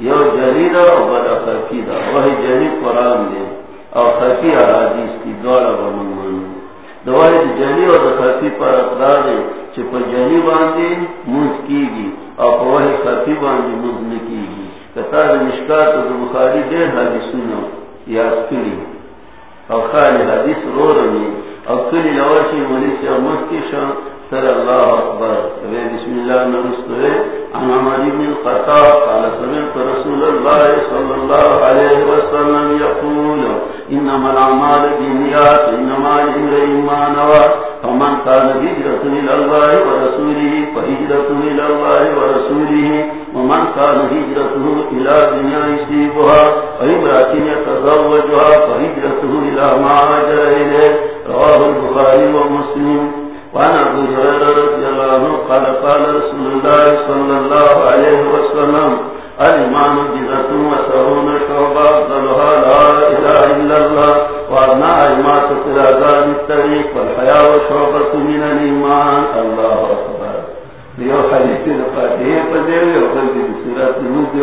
Speaker 1: یو جرید او بدا خفی دا. وحی جرید قرآن دے او خفی حدیث کی دوارا بمنمان دوائی جلی او دا خفی پر اقرار دے چھ پر جلی باندے موز کی گی او پر وحی خفی باندے موز نکی گی کتاب مشکات و بخاری دیر حدیثونو یاد کلی او خالی حدیث رو رمی او کلی لواشی ملیسی امت کی شان سر اللہ اکبر۔ بسم اللہ نرستوے عن عمر بن الخطاب قال سمعت رسول الله صلى الله عليه وسلم يقول انما الاعمال بالنيات انما لامرئ ما نوى فمن كان هجرته الى الله ورسوله فهجرته الى ورسوله ومن كان هجرته الى دنيا يصيبها وامرأة يتزوجها فهجرته الى ما هاجر اليه رواه البخاري ومسلم وعن ابو هريره رضي الله عنه قال قال رسول الله صلى الله عليه وسلم الايمان جزء وسرون شعبة افضلها لا اله الا الله وادنى ايماتة الاذان الطريق والحياة وشعبة من الايمان الله اكبر یو حدیث فاتحه پدې یو بل دې سورۃ نور دی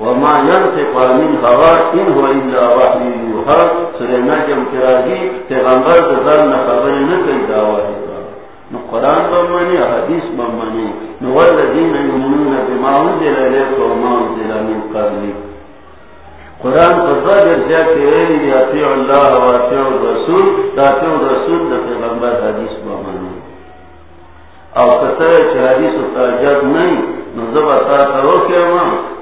Speaker 1: وما ينطق من هوا ان هو الا وحي يوحى. سورہ نجم کراږي پیغمبر د ځان نه خبرې نو قران په معنی حدیث په معنی نو ولذین یؤمنون بما انزل الیک وما انزل من قبلک قران په ځای ځای کې ویلي دی اطیع الله او اطیع الرسول. دا اطیع الرسول د پیغمبر حدیث په معنی او کته چې حدیث او تاجت نه نو زبا تا ترو کې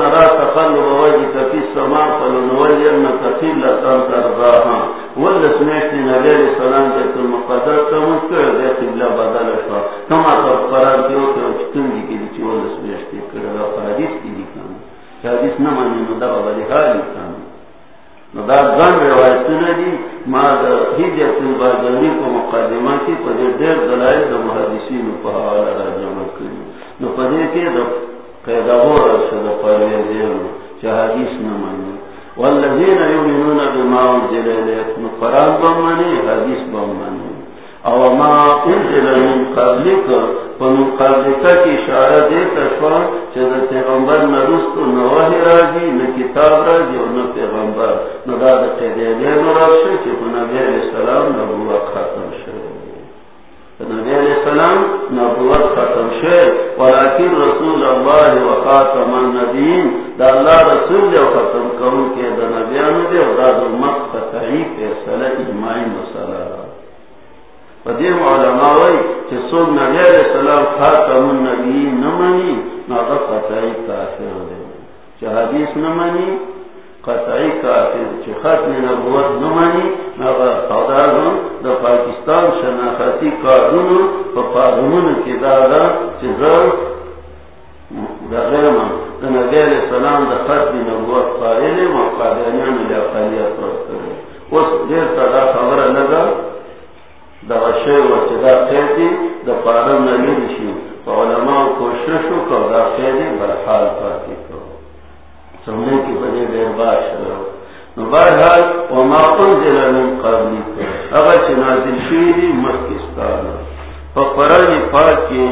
Speaker 1: نه څه کې او وجهك في السماء فلنولينك قبلة ترضاها ولا نبي السلام ذات المقدس تمسكر ذي قبلة بدل شوا۔ كما تقرار كيو كيو چتنجي كي دي ولا سمعت كده حديث كي دي كان حديث نمانی نو دا بلی حالی کان نو دا گن روایتونه دي ما دا حجت الباجانی کو مقدمه کی پدې ډېر دلایل د محدثینو په حواله راځم کړی نو پدې کې د پیداور شد پرویزیون چه حدیث نمانی والذین یؤمنون بما انزل الیک نو قرآن بمانی حدیث بمانی او ما انزل من قبلک فمن قبلک کی اشاره دیتا شوا چه دا پیغمبر نرستو نواهی راجی نه کتاب راجی و نه پیغمبر۔ نو دا دا قیدیدین رابشه چه نبی علیہ السلام نبوت ختم۔ نبی علیہ السلام نبوت ختم شے، ولیکن رسول اللہ و خاتم النبیین دا اللہ رسول جو ختم کروں کے دا نبیانو دے دا دا مقت قطعی فیصلہ اجماعی مسئلہ قدیم علماء وی چه سوگ نبی علیہ السلام خاتم النبیین نمانی ناغا قطعی کافر دے۔ چه حدیث نمانی قطعی کافر چه ختم نبوت نمانی، ناغا خدارون دا پاکستان شناختی کارونو پا پارمون کی دادا چه زر دا غیرما دا نبی علیہ السلام دا ختم نبوت قائل ما قادرانیان لیا قلیت ورکره اس دیر تا دا خبر لگا، دا غشی و چه دا خیدی دا پارم نلیل شی علماء کوششو که دا خیدی برحال پاتی. که سمنے کی بجے دیر باش رہو نو بہرحال، وما انزل من قبلی اگر چه نازل شویدی مکستان پا پاک کی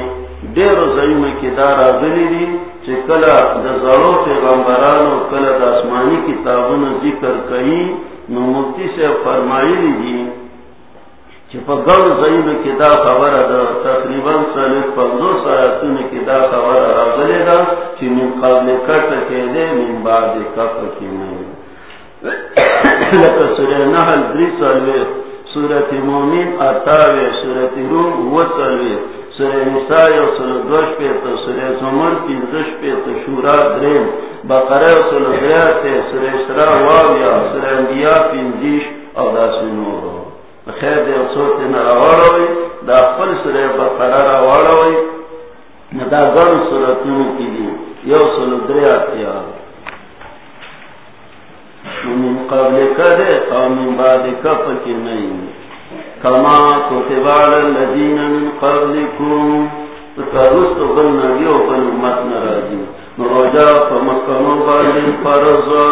Speaker 1: دیر زعیم کی دارا گلی دی چه کلا دا زرو پیغمبرانو کلا دا اسمانی کتابون ذکر کئی، نو مفتی سے فرمائی دی چې په ګڼ ځایونو کې دا خبره ده، تقریباً څلور پنځوس آیاتونو کې دا خبره راغلې ده چې من قبل کټه کېدې، من بعد کفه کې نه لکه سورې نحل درې څلوېښت سورت مومن اتاوے سورت روم و څلوې سورې نساء یو سل دوش پیته سورې زمر پنځش پیته شورا دریم، بقره سل دیاته سورې اسراء واویا سورې انبیاء پنځیش او داسې نورو. خیر دې اوسوت نه راوړوي، دا خپل سورې بقره راوړوي. نو دا ګڼ سورتونو کې سل دریا من قبل کرے اور من بعد کف کی نہیں کما کتب علی الذین من قبلکم. ترست بل نبیو بل امت نراجی مروجا فمکنو بالی فرضا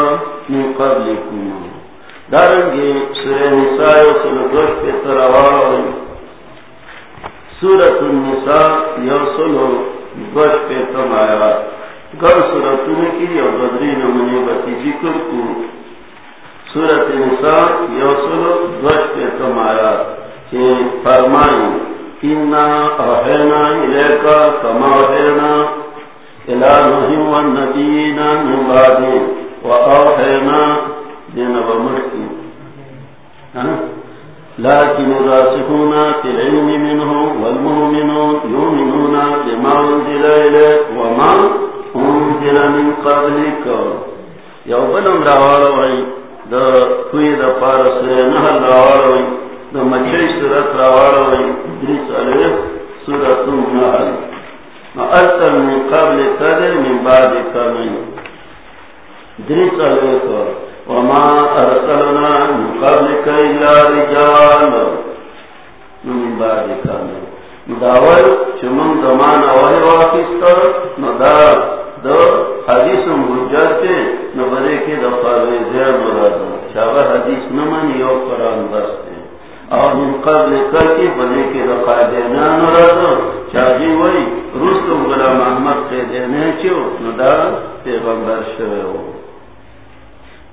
Speaker 1: من قبلکم. دارنگی سورہ نساء و سلطوش پہ تروار سورت النساء یو سلو دوش پہ تم گر سورتوں کی اور بدری نمونی بتی ذکر کو سورت نساء یو سلو دوش پہ تم کہ فرمائی انا احینا الیکا کما احینا الہ والنبینا من بعدی و احینا دینا بمرکی ہاں؟ لكن الراسخون في العلم منهم والمؤمنون يؤمنون بما أنزل إليك وما أنزل من قبلک۔ قبلك يوبلهم راوالوي دا کوئی دا پارس نحل راوالوي دا مچھئی سورت راوالوي دریس علیہ سورت نحل ما ألتر من قبل قدر من بعد قبل دریس علیہ وما أرسلنا من قبلك إلا رجال من بعد كامل. داول چمن زمان اول واقعستا ندا دو حدیث مجد تے نبرے کے دفاوی زیر مراد شاوہ حدیث نمن یو قرآن بستے اور من قبل کر کے بلے کے دفاع دینا مراد چاہی وی رسل غلام احمد کے دینے چو ندا پیغمبر شوئے ہو.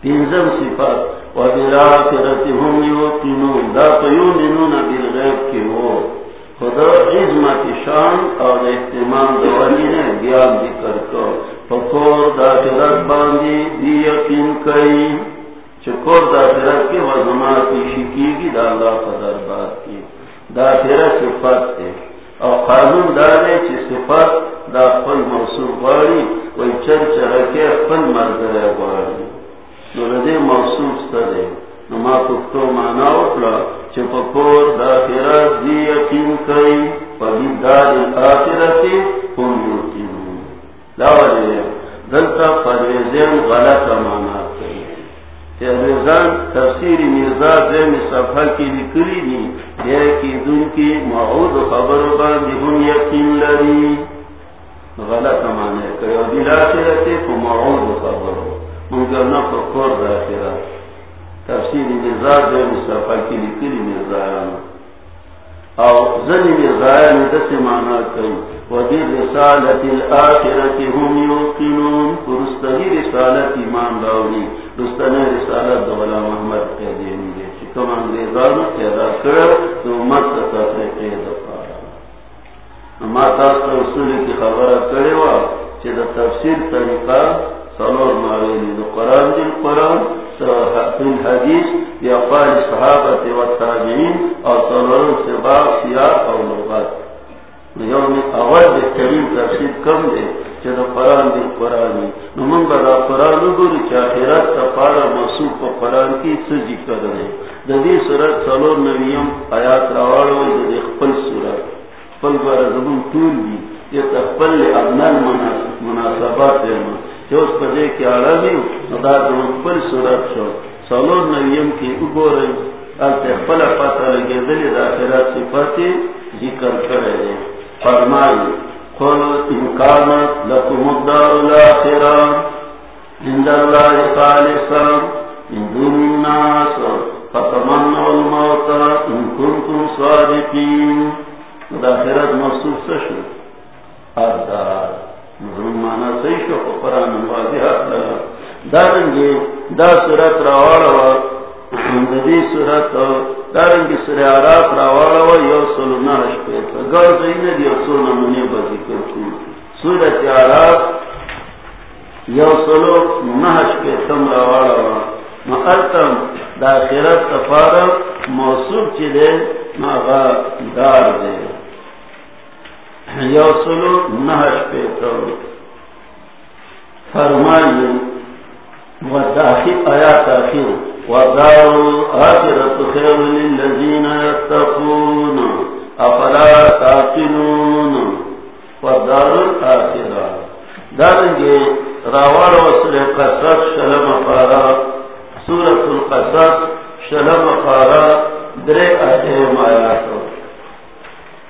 Speaker 1: تینزم صفات و بالآخرت هم یوقنون. دا قیومنون بالغیب کی ہو. خدا عظمت شان اور احتمام دوانی ہے گیان ذکر کو فکور دا آخرت باندی دی یقین کئی. چکور دا آخرت کی وزمات کی شکی گی دا اللہ قدر بات کی. دا آخرت صفات ہے. اور قانون دارے چی صفات دا فل موصول باری وی چر چرکے فل مردر باری نردے محسوس کرے نما پختو مانا اکلا چپ پور داخرات دی یقین کئی پبی دار آخرتی ہم یقین لاولی دلتا پرویزین غلط مانا کئی تیرویزان تفسیر مرزا زین صفحہ کی لکلی دی یہ کی دن کی معود خبر باندی ہم یقین لری غلط مانا کئی اور دل آخرتی کو معود خبر باندی مگر نہ پکور داخلہ تفسیر مزاج مصطفیٰ کی لکلی او زنی دس مانا کئی رسالت الاخرت هم یوقنون۔ رستنی رسالت ایمان داوری رستنی رسالت دولا محمد قیدینی دے چکم انگریزان پیدا کر، تو امت کی خبر کرے وا، چی دا تفسیر طریقہ سلور ماویلی دو قرآن دل قرآن فی الحدیث یا قال صحابت و تابعین اور سلور سباق سیاق اور لغات یوم اول بہترین تفسیر کم دے چه دا قرآن دل قرآنی نمون با قرآن جی. گوری چه آخرات تا پارا محصوب پا قرآن کی سجی کرنے دا دی صورت سلور نویم آیات روالوی دا دی خپل صورت خپل بارا زبون طول دی. یہ تخپل ابنال مناسبات دینا چوس پدے کی آرامی دا دون خپل صورت شو۔ سلور نویم کی اگو رہی۔ آلتے خپل پاتا لگے دلی دا آخرات صفاتی ذکر کرے دے۔ فرمائی قل امکانت لکم الدار الاخرہ عند اللہ خالصا، من دون الناس فتمنوا الموت ان کنتم صادقین۔ دا آخرت مصروف سشو اردار نظرون مانا صحیح شو قرآن واضحات لگا دارنگی دا صورت راواروا اندی صورت دارنگی سر عراق راواروا یو سلو نهش پیتا گر زین دی یو سلو نمونی با ذکر کی صورت یو سلو نهش پیتم راواروا مقلتم دا خیرت تفارم موصول چی دے ماغا دار دے یو سلو نہش پہ کرو فرمائیے وداخی آیا تاخیر ودار آخرت خیر للذین یتقون، افلا تاقلون ودار آخرہ دارنگے راوار وصل قصد شلم فارا سورة القصد شلم فارا درے اہم آیاتوں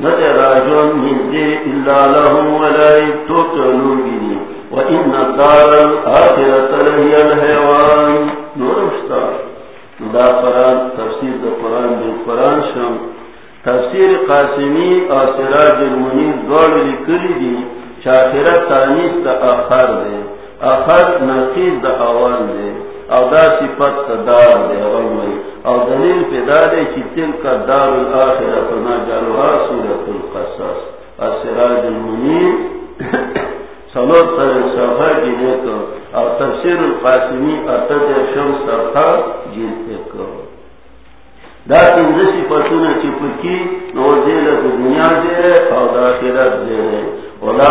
Speaker 1: نجراجون من دي إلا لهم ولا يتوكلوا به. وإن الدار الآخرة لهي الحيوان. نور دا قرآن، تفسیر دا قرآن دا قرآن شم. تفسیر قاسمی اور سراج المنیر دوڑ لکلی دی چاکرہ تانیس دا آخر دے آخر نقیز دا آوان دے او دا صفت دار دے غوی او دلیل پیدا دے چی تل کا دار الاخرت نا جلوها سورت القصص. السراج المنیر. سلوت پر صفحہ کی دیکھو او تفسیر القاسمی اتد شم صفحہ جیل دیکھو دا تنزی صفتونا چی پکی نو دیل دنیا دے او دا آخرت دے والا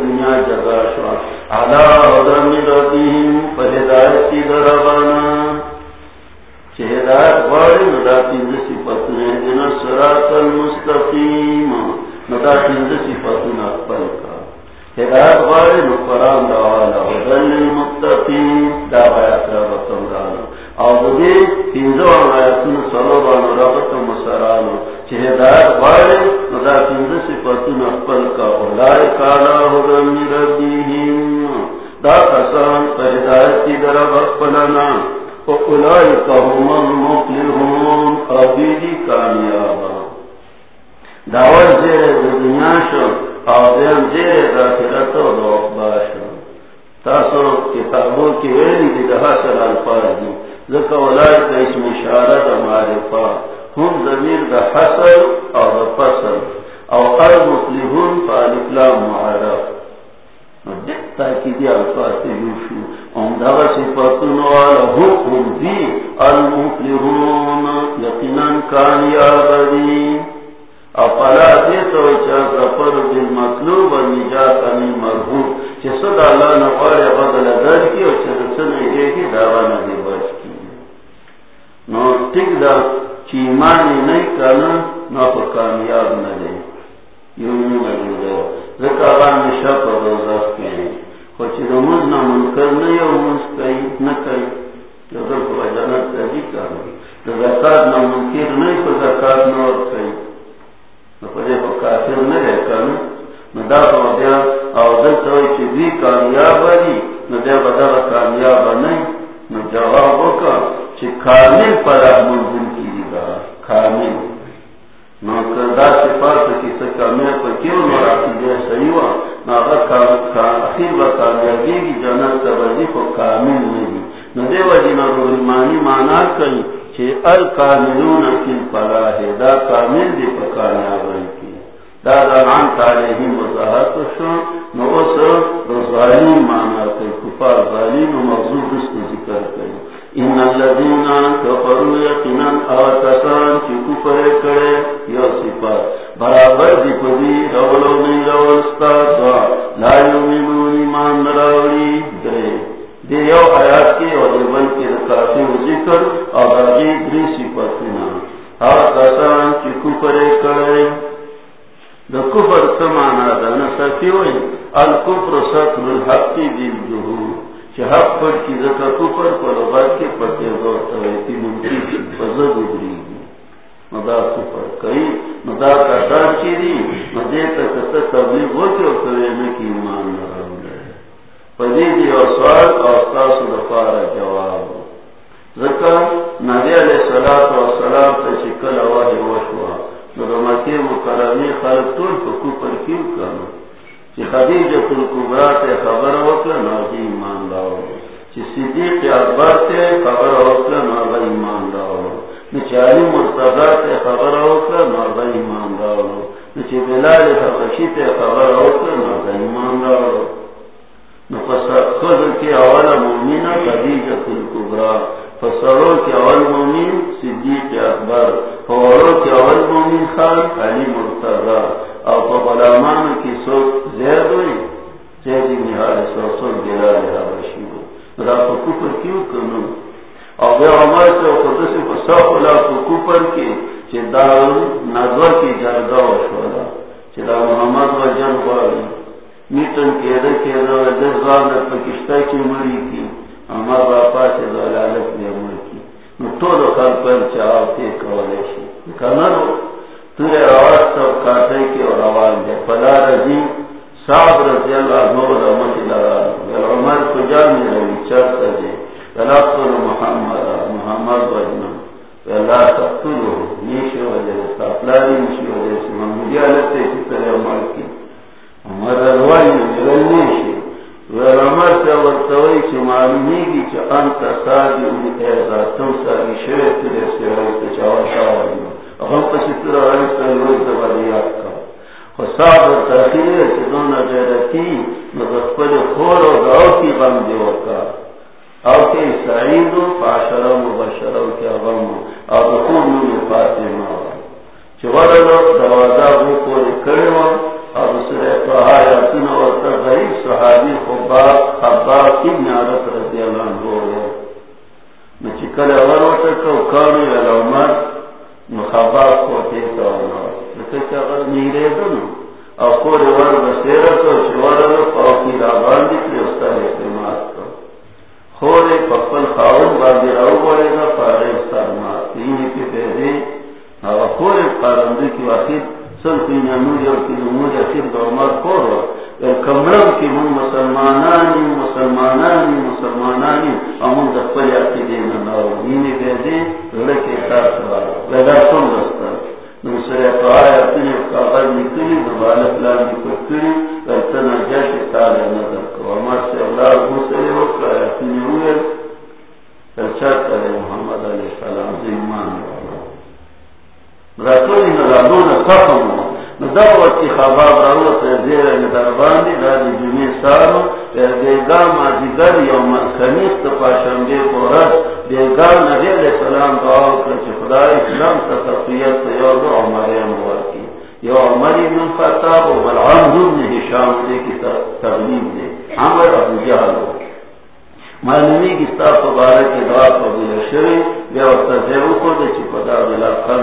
Speaker 1: دنیا جگا شوا علا حضر من ربیم کی ہدایت ندا تینز صفتون اندنا المستقیم ندا تینز صفتون اقبل کا ہدایت واری نقران دوالا حضر للمتقیم دا بیات او دے تینزو آیاتون صلوبان ربط مسرانو چه ہدایت واری ندا تینز صفتون اقبل کا اولائی کالا حضر من دا کسان پر ہدایت کی درب اقبلنا اولائی کهم المقلحون ابیدی کامیابا داول زیر دنیا شو، او دیم زیر داخلت و دوقبا شو. تاسو کتابوں کی ویلی دی دہا سر الفاظ دی ذکا اولائی کا اسم اشارت معرفہ هم ضمیر دا حسر او دا او معرف تاکیدی الفاظ تیوشو صفتون والا حکم دی۔ افلا بالمطلوب من مرحوب چه صد اللہ نفار بدل در کی اور چه رسن ایگے کی دعوی ندی بچ نو ٹک دا چی ایمانی نہیں کرنا نو پر کامیاب ندی یوں ندی دے. ذکر آبان شاپ و دوزاق کے خوچی رمز نا منکر نئی او منز کئی نکئی جو در کو جانت تحجی کرنی جو زکاة نا منکر نئی کو زکاة نور کئی. نو پدے کو کافر نئی کرنی نو دا کو بیا او دل توی چی دی کامیاب دی. نو دیا بدا کامیاب نئی. نو جواب ہوکا چی کامل پر منزل کی گا کامل نو کدا صفات کی سکامل پر کیوں نو سیوا نو کامیابی کی جنت کو کامل نہیں۔ نو دے وجی نو مانا الکاملون کل پلاہ دا کامل دی پر کامیابی کی۔ دا داران تالیہی مزاحت شو نو اس ظالم مانا کفار و اس کو ذکر ان الذين كفروا يقينا اوتسان کی کفر کرے یا صفات. برابر دی پدی اولو نہیں اول استاد لا یؤمنون ایمان راوی دے دی یو آیات کی اور بل کی کافی ذکر اور باقی دری صفاتنا اوتسان کی کفر کرے. دا کفر سمانا دا نصفی ہوئی الکفر سطر الحق بالجهود حق پر کی زکا پر لغات کے پتے دور تویتی منتی فضل گزری مدا کفر کئی، مدا کا دار کی دی، مدے تک تبلیغ ہو کے کرنے کی ایمان نہ رہے پدی دی اور سوال اور تاس دفار جواب. زکا نبی علیہ الصلوۃ والسلام تے شکل واہ وشوا. نو مکرمی خلق طول کو کفر کیوں کرنا چی الکبرا تے خبر وکلا ناغی ایمان لاؤ صدیق اکبر تے خبر وکلا ناغی ایمان لاؤ نچی مرتضی تے خبر وکلا ناغی ایمان لاؤ نچی بلال حبشی تے خبر ایمان لاؤ اول مومنہ خدیجہ الکبرا فسروں کے اول مومن صدیق اکبر فورو کی اول مومن خان علی مرتضا او پا غلامان کی سوک زید ہوئی زید ابن حارس رسول بلال حبشی ہو را پا کفر کیوں کنو او بے عمر سے خودسی پا صاف اللہ پا کفر کی چی دارون نظر کی جرگا و شولا چی دا محمد و جن باری میتن کیده کیده و جزان پا کشتا کی مری کی اما باپا چی دلالت بے مر کی نو طول خلق پر چاہتے کولشی کنرو تیرے آواز سب کاٹے کے اور آواز دے فلا رضی صاحب رضی اللہ رحمت اللہ عمر کو جان میں سجے محمد محمد وجنا اللہ وجہ وجہ سے محمودی کی طرح عمر کی۔ عمر عمر سے ورطوئی معلومی کی سادی سادی ہم پسی طرح رہی سلوی دوالیات کا۔ خصاب و تاخیر ہے کہ دون غیرتی مدخل خور و دعو کی غم دیو کا او کے سعید و فاشر و مبشر و کیا غم او دخون نوی فاطمہ چوار لوگ دوازہ بو پوری کرے و اب سر آیاتن اور غریب صحابی خباب خباب ابن عرب رضی اللہ عنہ ہو گئے۔ میں چکل اور وٹکو کانو یا لومر مخباب کو تیتا ہونا۔ لیکن کیا اگر نیرے دنو او کور ور بسیرتو چوارلو پاکی رابان دیکلی استا احتماد کو۔ خور پپل خاون باندی رو بڑے گا، پارے استارمات تینی کی پیدے او خور قارندی کی واقعی سل کی نمود اور کی نمود اخیر دومر خور ہو کمرم کی من مسلمانانی مسلمانانی مسلمانانی امون یاکی دینا ناو دینی لکی تاس بارا سن دستا نمسر نکلی نکلی جاش نظر کو۔ امار سے وکر ہوئے۔ ترچات کرے محمد علیہ السلام زیمان رسولی نظامون قفم ندوت کی خباب روت زیر جمعی سارو دیگام آزیگر دیگام نبی علیہ السلام دعاو کرچ خدا اسلام تا یو دو یو عمری من و بلعام دون حشام دے کی تغلیب دے عمر ابو معلومی کی ستاف دعا قبول زیرو کو بلا خان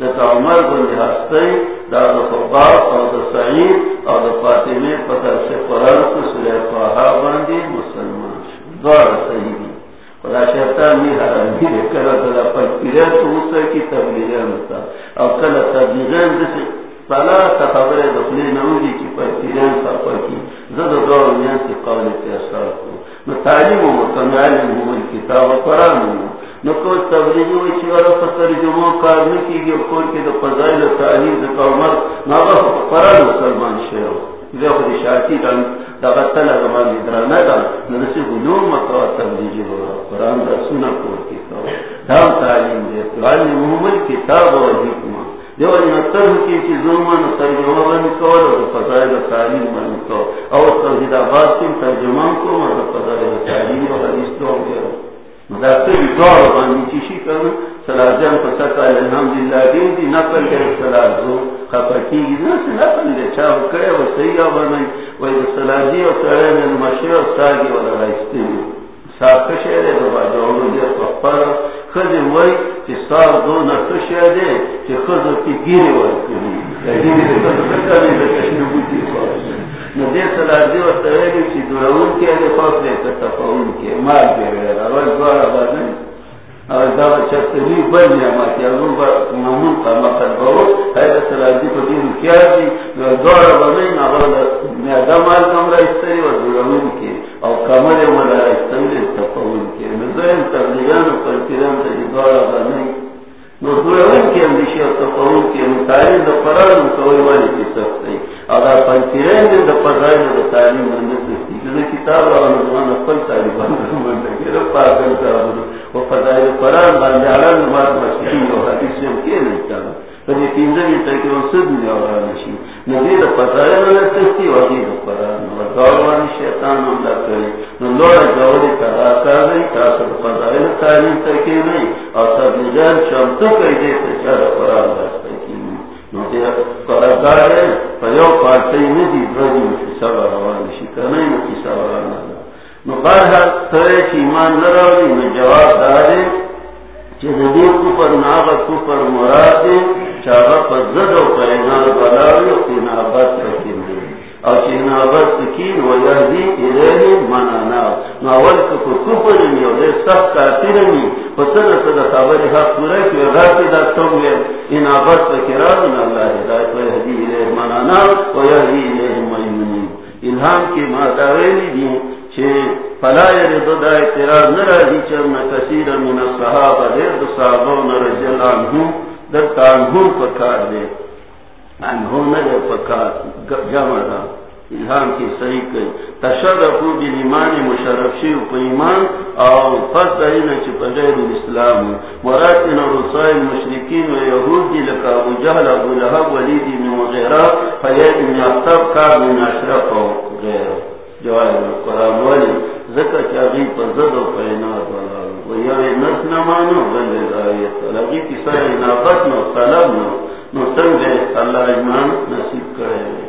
Speaker 1: د عمر باندې هسته دا د خباب او د سعید او د فاطمه په درس قران کې سورې طه باندې مسلمان شو دا صحیح دي. خدا شیطان می حرام دي. کړه د پنځیران څه کی؟ تبلیغان تا او کله تبلیغان د فلا تخبر دخلی نوزی چی پر تیرین صفا کی. زد دور میان سی قول تیسار کو نو تعلیم و مکمعلم ہو کتاب قرآن ہو نو کوئی تبلیغی ہوئی چی ورہ فتر جمعہ کار نکی گی کور کی دو فضائل و تعلیم دو قومر ناغا قرآن مسلمان شہر بیا خودی شاکی دن دا غتل اگمان ادرانا دا نرسی غلوم مکوا تبلیغی ہو قرآن دا سنہ کور کی تو دام تعلیم دے. تعلیم محمد کتاب و حکمہ. دیو ان تر کی کی زومن ترجمه باندې کول او فضائل تعلیم باندې کول. او توحید آباد کې ترجمه کوم او فضائل تعلیم او حدیث ته وګورم باندې چې شي په الحمدلله دې دې نقل خپکی نه نقل دې چا او صحیح باندې وای د او سره نه مشه او ولا راځي صاحب دې په خپل خځه وای چې دو نه څه دې چې خځه کې ګیره دې دې څه د کشمیر دې نو دې سره دې ورته ویل چې والی کی سخت ہے اگر پنچیرین دن دا فضائل دا تعلیم من نسختی جدا کتاب آن زمان اقل تعلیبان من دکی رب پاکن تابدو و فضائل قرآن باندې علم نمات مسیحی و حدیث سے کی نہیں چاہتا پر یہ تینزر یہ وہ صد ملی آورا نشی نزید فضائل نسختی و دید قرآن و دعوان شیطان اللہ کری نو جوڑی تراکا گئی تاثر فضائل تعلیم تکی نہیں۔ اور سب نجان شمتو کئی دیتا چاہ قرآن دستا کی نو دے قرآن ہے پیو پارتی ندی برجی مکی سبا روان شکنی روان نو ایمان نو جواب مراد پر زد و پر انار بلاوی و تینابت او چی نابت سکین و یهدی الیه منانا نو اول کفر کفر نیو دے سخت کافر نی پسر صدا خبر حق پورا کی غاتی دا سوگوے انابت فکران اللہ ہدایت و یهدی الیه منانا و یهدی الیه میمنی الہام کی ماداویلی دی چی فلا یرد دا اعتراض نرازی چرنا کثیر من الصحابہ دیر دا صحابون رجل عنہم در تانہم پکار دے عنہم ندے پکار جمع دا۔ الہام کی صحیح کئی تشرفو بالایمان مشرف شیو پا ایمان او پس دائینا چی پا غیر الاسلام۔ مراتنا رسائل مشرکین و یهود دی لکا ابو جہل، ابو لحب ولیدی من وغیرہ فیاد من اختب کار من اشرف و غیر جواب القرآن ولی ذکر چاگی پا زد و پینات والا۔ و یا نس نمانو بلد آیت لگی کسا انابت نو طلب نو۔ نو سنگے اللہ ایمان نصیب کرے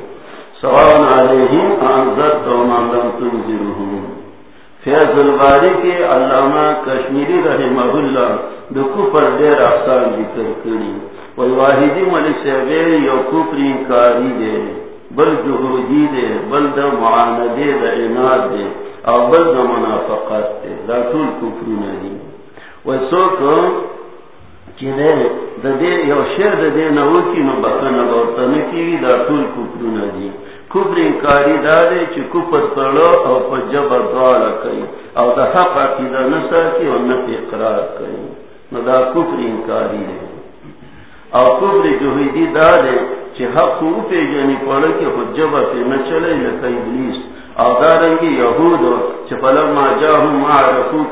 Speaker 1: سوال علیہم آنزد دومان لم تنزرهم فیض الباری کے علامہ کشمیری رحمہ اللہ دکو پر دیر افسان ذکر کری۔ والواحدی ملک سے یو کاری دے۔ بل جہودی دے، بل دا معاندے، دا عناد دے۔ او بل دا منافقات دے۔ دا طول کفرون دی ویسوک چی دے دا دے یو شیر دا دے نوکی نو دا طول انکاری چی او پا جبر دوالا کئی۔ او دا حق عقیدہ نسا کی او نفی اقرار کئی۔ نو دا انکاری دے۔ او جوہیدی چی حق کو پی پڑا کی خود جبر پی نچلے لکا ابلیس او یہودو چی پلما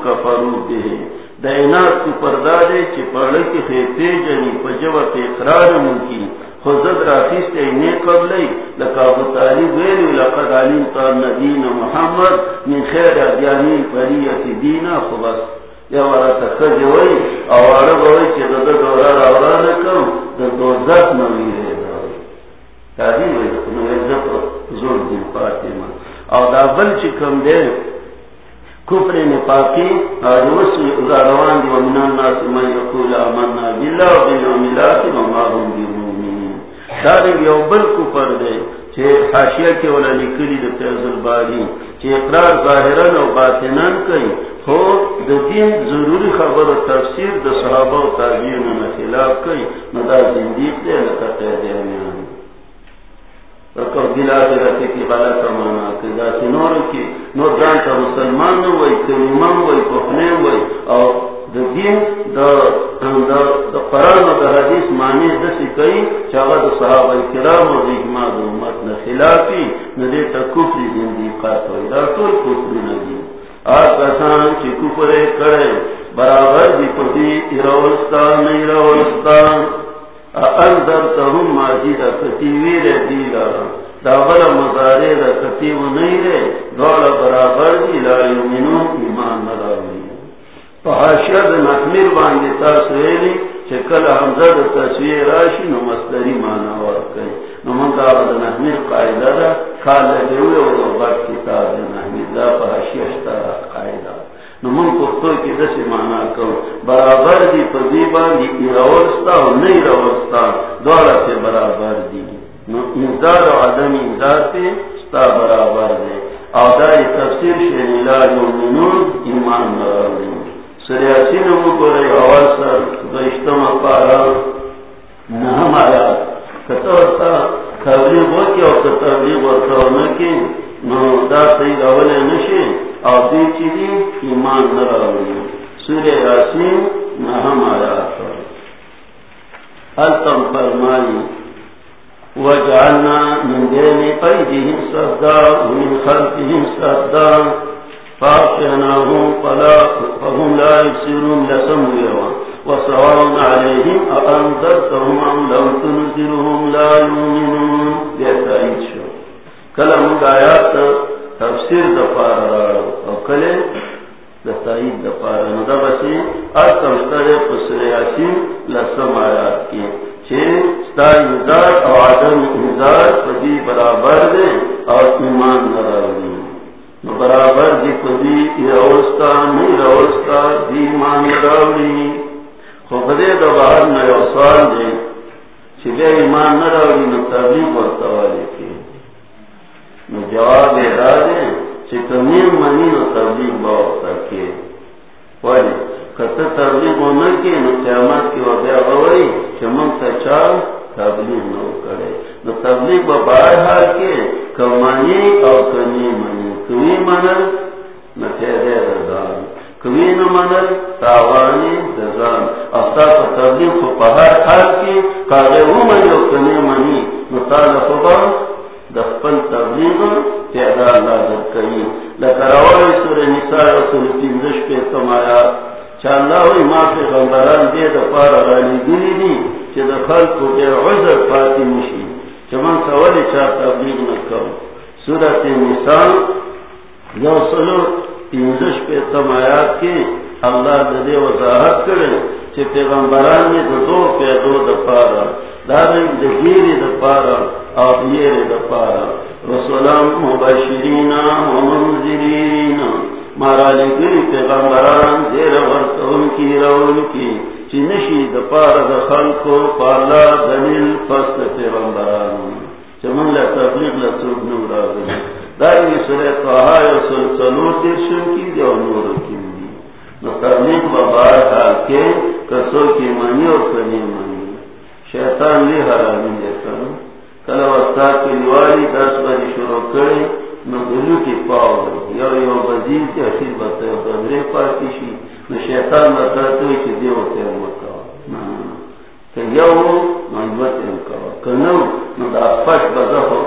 Speaker 1: کفرو دا اینات کفر دارے چی پڑا کی خیپی جانی پا جبر پی اقرار ملکی خزد رافیست اینے قبلی، لکا ابو طالب ویلو لقد علیم تان دین محمد، من خیر ادیانی فریت دین خبست یا ورا تخج وی، او عرب وی چی دا دورا راورا نکم دا دوزت نوی ریدا وی تادی وی کنو عزت زور دین فاطمہ او دا بل چی کم دے کفر نپاکی آجوس روان دی ومنان ناس من یقول آمنا باللہ و بالعملات وما هم بیمومین دارے یو بل کفر دے چھے حاشیہ کے والا لکلی دے فیض الباری چھے اقرار ظاہران و باطنان کئی. ہو دا دین ضروری خبر و تفسیر دا صحابہ و تابعین و خلاف کئی. ندا زندیق دے لکا قید امیان مسلمان ہوئی اور دین حدیث معنی کرام اجماع امت خلافی ندے تا کفری زندیقات ہوئی دا طول کفری کسان کرے برابر دی پتی ایروستان ایروستان اندر تهم ماجی دا کتیوی رے دیلا داغل مزارے دا کتیو نہیں رے دولا برابر دی لا یومنو ایمان نراوی پہاشد نحمیر باندی تاسویلی چکل حمزہ دا تصویر راشی نو مستری مانا ورکی نو من دا دا نحمیر قائدہ دا، کال لگیوی و بات کتاب دا نحمیر دا پہاشیشتا قائدہ نو من پختو کی دسی مانا کرو برابر دی پذیبا دی ایراورستا و نئی راورستا دوارا سے برابر دی نو انزار و عدم انزار سے ستا برابر دی. او دای تفسیر شنی لا یومنون ایمان نراوی سریاسی نمو گوری اول سر دشتم پارا، نهم آیات. کتورتا تبلیغ وکی او کتبلیغ ورکاو نکی نو دا صحیح او دی چی دی ایمان سور یاسین نهم آیات هل فرمائی وجعلنا من بين أيديهم سدا، ومن خلفهم سدا. فلا، فهم لا يبصرون لسموا وسواء عليهم أأنذرتهم أم لم تنذرهم لا يؤمنون. شو كلام آيات تفسير دفار وكله تائید ندا بسی ار کمستر لسم آیات کی ستا انزار آدم انزار پدی برابر دے اور ایمان نراوی برابر دی پدی روستا نی روستا دی ایمان نراوی خوب دے دوبار دے بے ایمان جواب ادا دے چکمیم منی نو تبلیغ باوتا کے ولی کتا تبلیغ ہونا کی نو قیامت کی وبیا بوئی چمم تچا تبلیغ نو کرے نو تبلیغ با باہر حال کے کمانی او کنی منی کوئی منل نتیرے رضان کوئی نو منل تاوانی رضان افتا پا تبلیغ کو پہر حال کی کاغے او منی او کنی منی نو تالا خوبا دفن تبلیغ پیدا اللہ در کئی لکراوائی سور نساء رسول تینزش پہ تمایا چا اللہ ہوئی ما پہ غمبران دے دفار رانی گلی دی چا دخل کو دیر عذر پاتی مشی چا من سوالی چا تبلیغ نکو سورت نساء یو سلو تینزش پہ تمایات کی اللہ دے وضاحت کرے چا پیغمبران نے دو پیدو دفارا دارنگ دگیری دفارا اور یہ دفارا رسولان مبشرین و منذرین. مارا لگری پیغمبران دیر ورطون کی رون کی. چنشی دپارا دخل کو پالا، دلیل فست پیغمبران. چمن لے تبلیغ لسوب نورا دلی داری سورے قہای و سلسلور دیشن کی دی اور نور کی نو تبلیغ ببار حال کے، کسو کی منی اور کنی منی. شیطان لی حرامی دیتا کل وستا کی لیوالی دس بجی شروع کرے نو دلو کی پاو دی یو یو بزیل کی اخیر بتا بدرے پاکی شی نو شیطان بتا توی چی دیو تیر مکاو کہ یو نو ایوت امکاو کنو نو دا افاش بزا ہو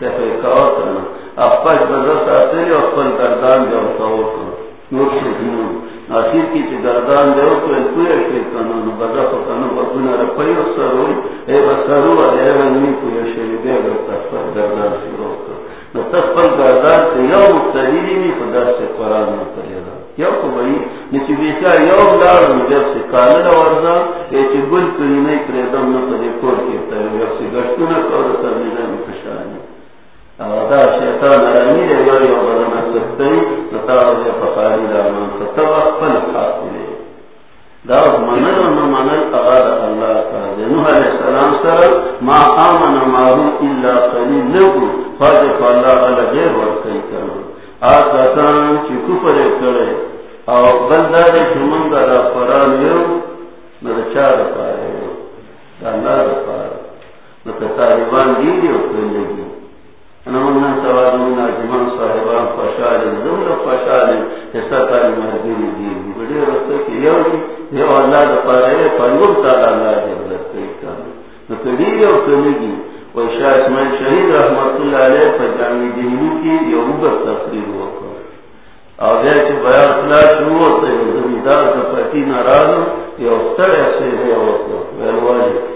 Speaker 1: تفای کاو کرنا افاش بزا ساتری اپن کردان جو کاو کرنا نور شدنو آخر کی چی گردان دے تو کوئی اکیر کنو نو بدا خو کنو بکونا رپای و سروی اے بسرو و اے ونی کوئی شری بے اگر تخفر گردان شروع کر. نو تخفر گردان سے یو مقتدیری نی خدا سے قرآن نو کریدا یو کو بھئی نیچی بیشا یو لار مجب سے کانل ورزا، اے چی گل کری نئی کریدم نو پدی کور کیتا ہے یو سی گشتو نا کور تبلیغ مکشانی دا شیطان رانی دے یو یو بدن سکتای نتاو دے فقاری دا من فتو اقبل حاصلے دا منل و نمانل اغاد اللہ تعالی نوح علیہ السلام سر ما آمن مارو الا قلیل لگو خواجب اللہ علی غیر ورکی کرو آتا کان چی کفر کرے او بلدار چمن دا دا فران یو ندا چار پارے دا اللہ دا پارے نتا تاریبان دیدی و کل لگی انہوں سوالون اجمان صاحبان فشال زمر فشال حصہ کاری مرگیری دیگی بڑی رستے کی یو دی یو اللہ دا پارے پنگم تالا اللہ دی رستے کانا نکڑی یو کنگی و شاہ اسمائی شہید رحمت اللہ علیہ پر جامعی دہنی کی یو مبت تقریر وکر اور جائے چی بیان خلاص شروع ہوتا ہے زمیدار دا پتی نارازو یو اختر ایسے دے وکر ویلوالی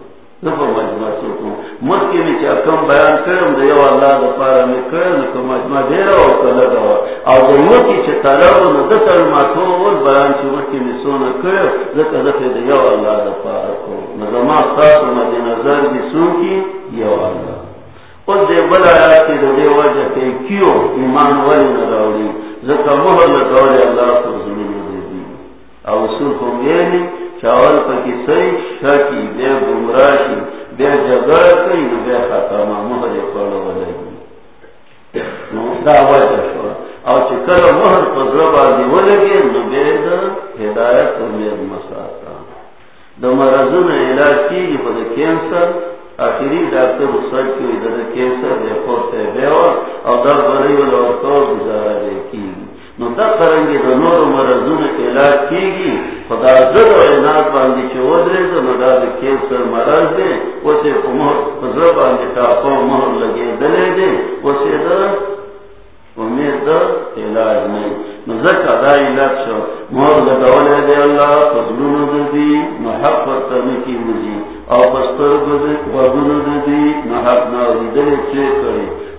Speaker 1: دفع مجمع سوکو مد کی نیچے کم بیان کرم دا یو اللہ دا پارا میں کرم نکو مجمع دیرا و کلگا و او دا یو کی چه طلب و ندتر ماتو و بیان چه مد کی نسونا کرم دکا دفع دا یو اللہ دا پارا کو. نظام خاص مد نظر دی سون کی یو اللہ. اس دے بلا آیات کی دے وجہ کہ کیوں ایمان ولی نراولی زکا مہر لگولی اللہ کو زمین دی. او اصول کو چاول پا کی سی شاکی بے گمراشی بے جگر کئی نو بے خاتاما مہر اکوڑا ولگی نو دا وجہ شوا او چکر مہر پا زربا دی ولگی نو بے دا ہدایت و میر مساتا دا مرضون علاج کی گی پا دا کینسر آخری ڈاکٹر سر کی دا دا کینسر دے پورتے بیوا او در بری و لورکو گزارا دے نو دا کرنگی دا نور مرضون علاج کی گی خدا زد و اینات باندی چه ودره دا نو دا دا کینسر مرض دے وسے پا مہر باندی تاپا مہر لگے دلے دے وسے دا امید دا علاج نہیں نزکا دا علاج شو. مور دا دولے دے اللہ فضلون دا دی محق ورطنی کی مجی او پستر وزن دا دی محق ناوی دلے چے کری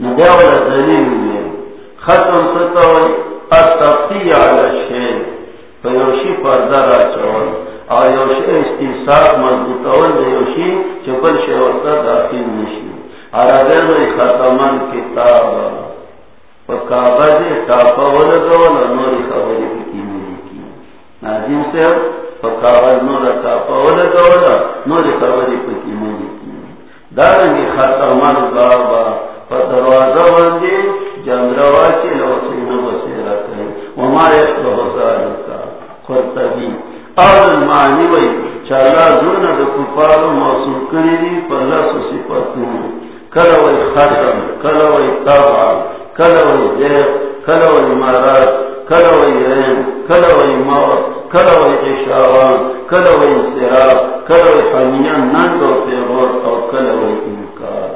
Speaker 1: ندیول دلیل میں ختم ستوئی التفتی علی فیوشی اور یوشی چپل شیورتا داخل نشی اور اگر میں ختمان کتاب کاغذ ٹاپا والا گولا نوری خبری کی میری کی سے والا نوری خبری کی میری دارنگی ختمان بابا دروازہ بندی جندروا کی لوسی ہمارے کا خرطبی اور معنی وی چالا زون د موصول دی تابع مراد رین کلوی موت کلوی اشاوان کلوی انصراف کلوی حمیان ننگ پیغور او انکار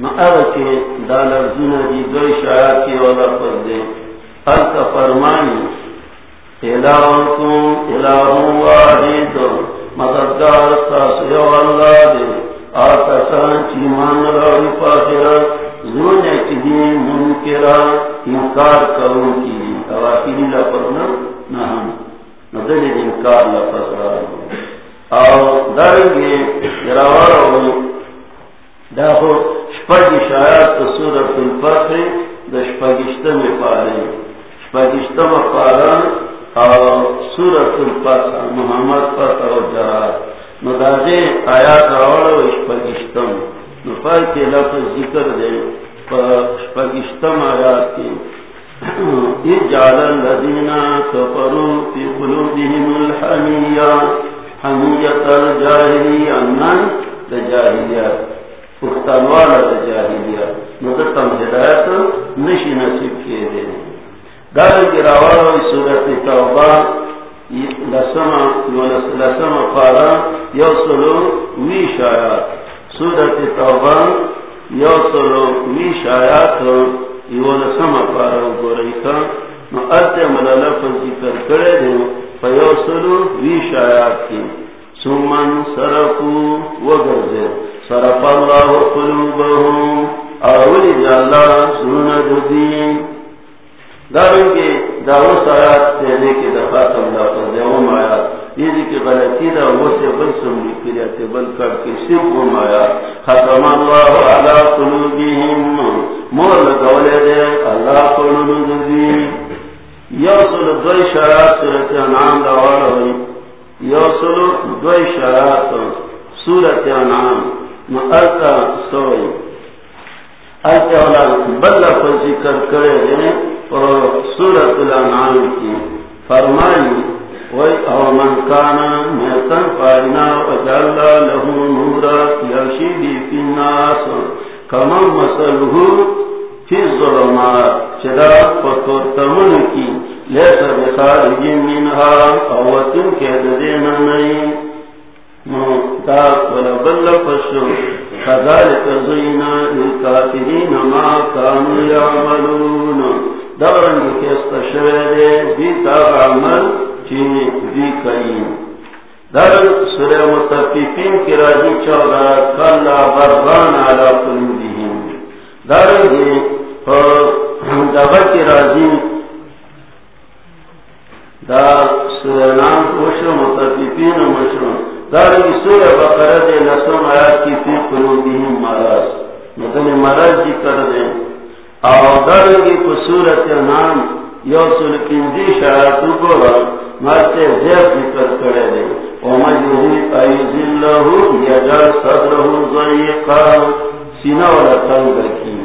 Speaker 1: اغا که دا لفظونه دی دوی شایات کی والا پر دے۔ حلق فرمانی الہکم الہ واحد مددگار تاسیو اللہ دے۔ آتا آتسان چیمان راوی پاکرات زون اکدی منکرا انکار کروں کی۔ تواکیلی لفظ نہ ندل انکار لفظ را۔ او دارنگی روارو داخو شپاگی شایات سورت الفتح دا شپاگشتم پارے شپاگشتم پارا او سورت الفتح، محمد فتح و جرات نداغی آیات روارو شپاگشتم نفائی کے لفظ ذکر دی دے پاکستان آیات کی اجعل الذین کفروا فی قلوبهم الحمیہ حمیت الجاہلیہ. من تجاہلیہ پختانوالا دا تجاہلیہ مدتم ہدایت نشی نصیب کیے دے دار کی راوالو سورت توبہ لسما لسما پارا یوصلو ویش آیات. سورت توبہ یو سلو ویش آیات یو لسم پارا گو رئی کا نو ارتے ملالا پر ذکر کرے دے فیو سلو ویش آیات کی سمن سرکو وگرزے سرپ اللہ قلوبهم اولی جالا سنن دین دارو کے داوس آیات سے کے دفاتم لا پر دیوم آیات. یہ جی کی غلطی دا وہ سے بل سمجھی کریاتے بل کر کے صرف ہم آیا ختم اللہ علی قلوبهم مور لگولے دے، اللہ قلوب دی یوصل دوی شرات سورت انعام دوار ہوئی. یو یوصل دوی شرات سورت انعام. مقرطا سوئی ایتے اولا بل پر ذکر کرے دے اور سورت الانعام کی فرمائی وی من كان ميتا فإنا وجعلنا له نورا يمشي به في الناس كمن مثله في الظلمات چرا فتور تمن کی، ليس بخارج منها أو تنك يدين نئی دا فشو كذلك زينا للكافرين ما كانوا يعملون دورا كيست عمل دي كريم سورة متفقين چودا على قلوبهم دا سورة نام متفقين دارنگی سورہ بقرہ دے لسم آیات کی فی قلوبہم مرض. مدن مرض جی کر دیں اور دارنگی کو سورت نام یو سور کنزی شایاتو کو مرتے زیر ذکر کرے دیں ومن یہید ایز اللہ یجر صدرہ ضیقا سینہ والا تنگ رکھی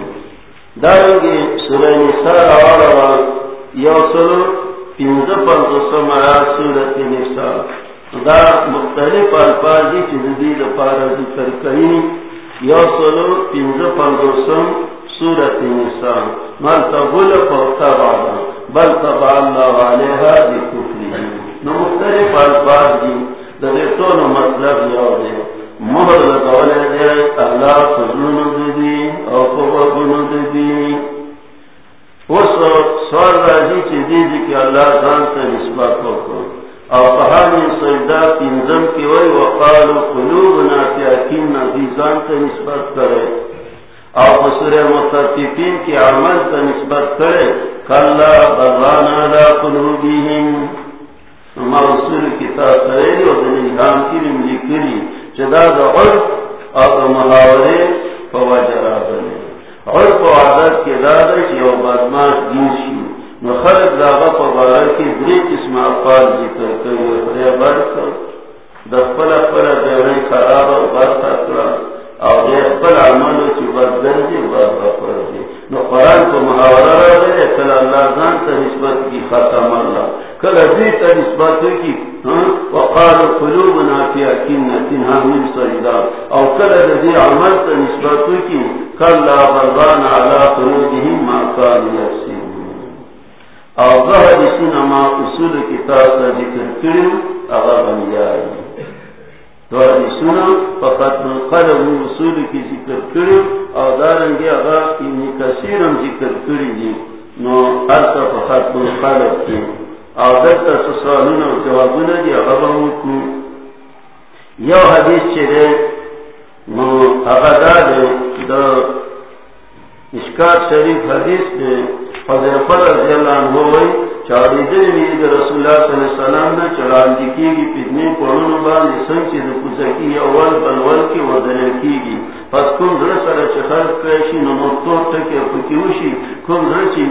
Speaker 1: دارنگی سورہ نساء آوارا یو سور پینز پنزو آیات سورت نساء. دا مختلف الفاظی چی زدید پارا ذکر کئی. یو سلو پینز پندوسم سورت نسان مال تبول فوتا بادا بل تبا اللہ علیہا دی کفری نو مختلف الفاظ دی. دا دیتون مطلب یو دے. مہر لگولے دے. اللہ فضلون دی. او فبابون دی. اس سوال راجی چی دیدی کہ اللہ زانتا نسبت ہوکو او کہانی سجدہ تینزم کی وی وقالو قلوبنا فی اکین نزیزان نسبت کرے او بسر کی عمل تا نسبت کرے کلا بغانا لا قلوبیہم کتاب کرے و دن کی لملی کری چدا دا عرف او دا محاورے فواجرہ بنے عرف و عادت کے دادش یو بدماش دین شیو خلق داغا پا بارا کی دری قسم افعال ذکر کئی خدای برکا دفل اپلا دیوری خراب و برکا کرا او دی اپل عملو چی بدر دی برکا پر دی. نو قرآن کو محاورہ را دے کل اللہ زان تا نسبت کی ختم اللہ کل ازی تا نسبت کی وقال قلوبنا فی اکنتن من سجدہ او کل ازی عمل تا نسبت کی کل لا بربان علا قلوبهم ما کان یفسی او ظهر سینما اصول کتاب کا ذکر کرو اغا بنیاری ظهر سینا فقط من اصول کی ذکر کرو او دارنگی اغا ابن کثیرم ذکر کری دی نو ارتا فقط من قلب او دلتا سسالون و جوابون دی اغا یو حدیث چرے نو اغا دارے دا اشکار شریف حدیث دے حضرت رضی اللہ عنہ ہوئی چاری دن مید رسول اللہ صلی اللہ علیہ وسلم نے چران دکی گی پتنی قرون بان سن چیز کسکی اول بلول کی ودنل کی گی۔ پس کم در سر چخل کریشی نموتور تکی فکیوشی کم در چی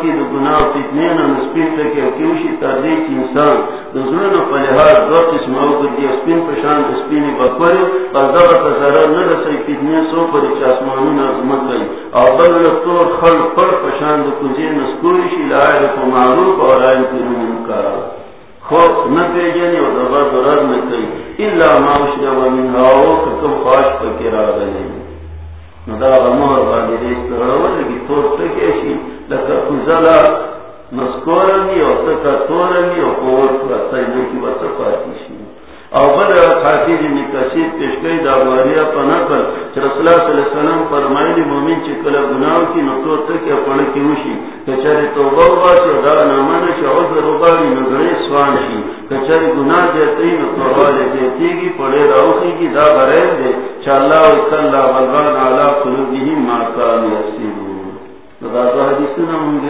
Speaker 1: کی دو گناہ پتنی نسپین تکی فکیوشی تردیچ انسان۔ دو ظلن پلحاظ دو قسم او کردی اسپین پشان، اسپین بکوری پس دو تزرر نرسی پتنی سو پر چاسمانون عظمت گئی او بل رفتور خل پر پشان دو کنزی چی نسکوری شی لائر کو معروف اور آئین کی منکارا خوف نہ پیجنی و دبا درد نہ کئی الا ماوشد و من هاو کتم خواش پکی را گلی ندا غمور باندی ریس کرو لگی طور تکیشی لکا کزلا نسکورنی و تکا تورنی و قوت و سیدو کی بسا پاتیشی او بل خاطر ابن کثیر پیشکای دا واریا پنکل چې رسول الله صلی الله علیه وسلم فرمایلی مومن چې کله ګناو کی نو تو ته کې پړ کې وشي کچره توبه واسي دا نه مانه چې او زه نو غړي سوان شي. کچره ګناه دې ته نو تورواله دې تیږي پړې راوخي کی دا غره دې چې الله او کله بلغان علی قلوبهم ما کان یسیبون دا دا حدیثونه مونږ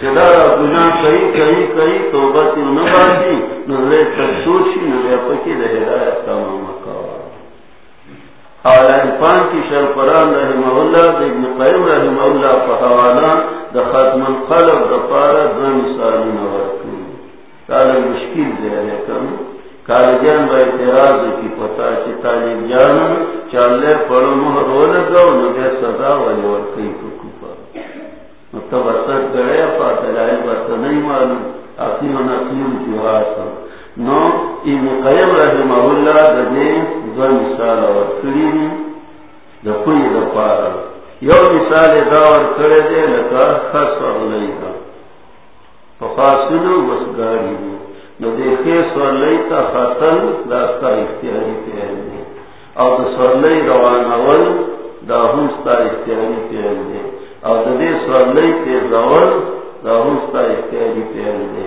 Speaker 1: چې دا ګناه کوي کوي کوي، توبه ته نه باندې نو له تاسو شي، نو بیا پکې د هدایت تمام وکړه حالان پان کی شر قرآن رحمه الله ابن قیم رحمه الله په حواله د ختم القلب د پاره د مثالونه ورکړي. دا له مشکل دی کوم کالجان به اعتراض کی پتا چې طالب جان چاله پړو مه ولګاو نو بیا سزا ولې ورکړي کو کو نو تبصر کړه په دلایل ورته نه معلوم. اخیو نقیو جواسا نو، ابن قیم رحمه اللہ دا دے دو مثال اور کریمی دا کوئی دا پارا یو مثال داور کرے دے لکا خس اور لیتا فخاسنو وسگاری دی نو دے خیس اور لیتا خاتل داستا اختیاری پیاری دی. او د سورلۍ روانول دا هم ستا اختیاري پیل دی. او د دې سورلۍ تیزول دا هم ستا اختیاري پیل دی.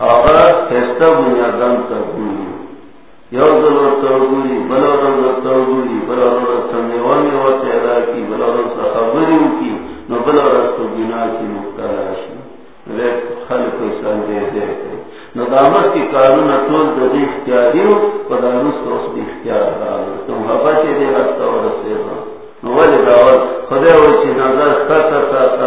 Speaker 1: آغا خیستا بنیادان ترگولی یو دلو ترگولی بلو دلو ترگولی بلو دلو تنیوانی و تیرا کی، بلو دلو خبریو کی. نو بل رس کو کی مبتلا شي له خلق انسان دې دې نو دامت کی قانون ټول د دې اختیاري او په دانو سوس دې اختیار راځي ته هغه چې دې حتی ورسېږي نو ولې دا خدای و چې نظر ستاسو ساته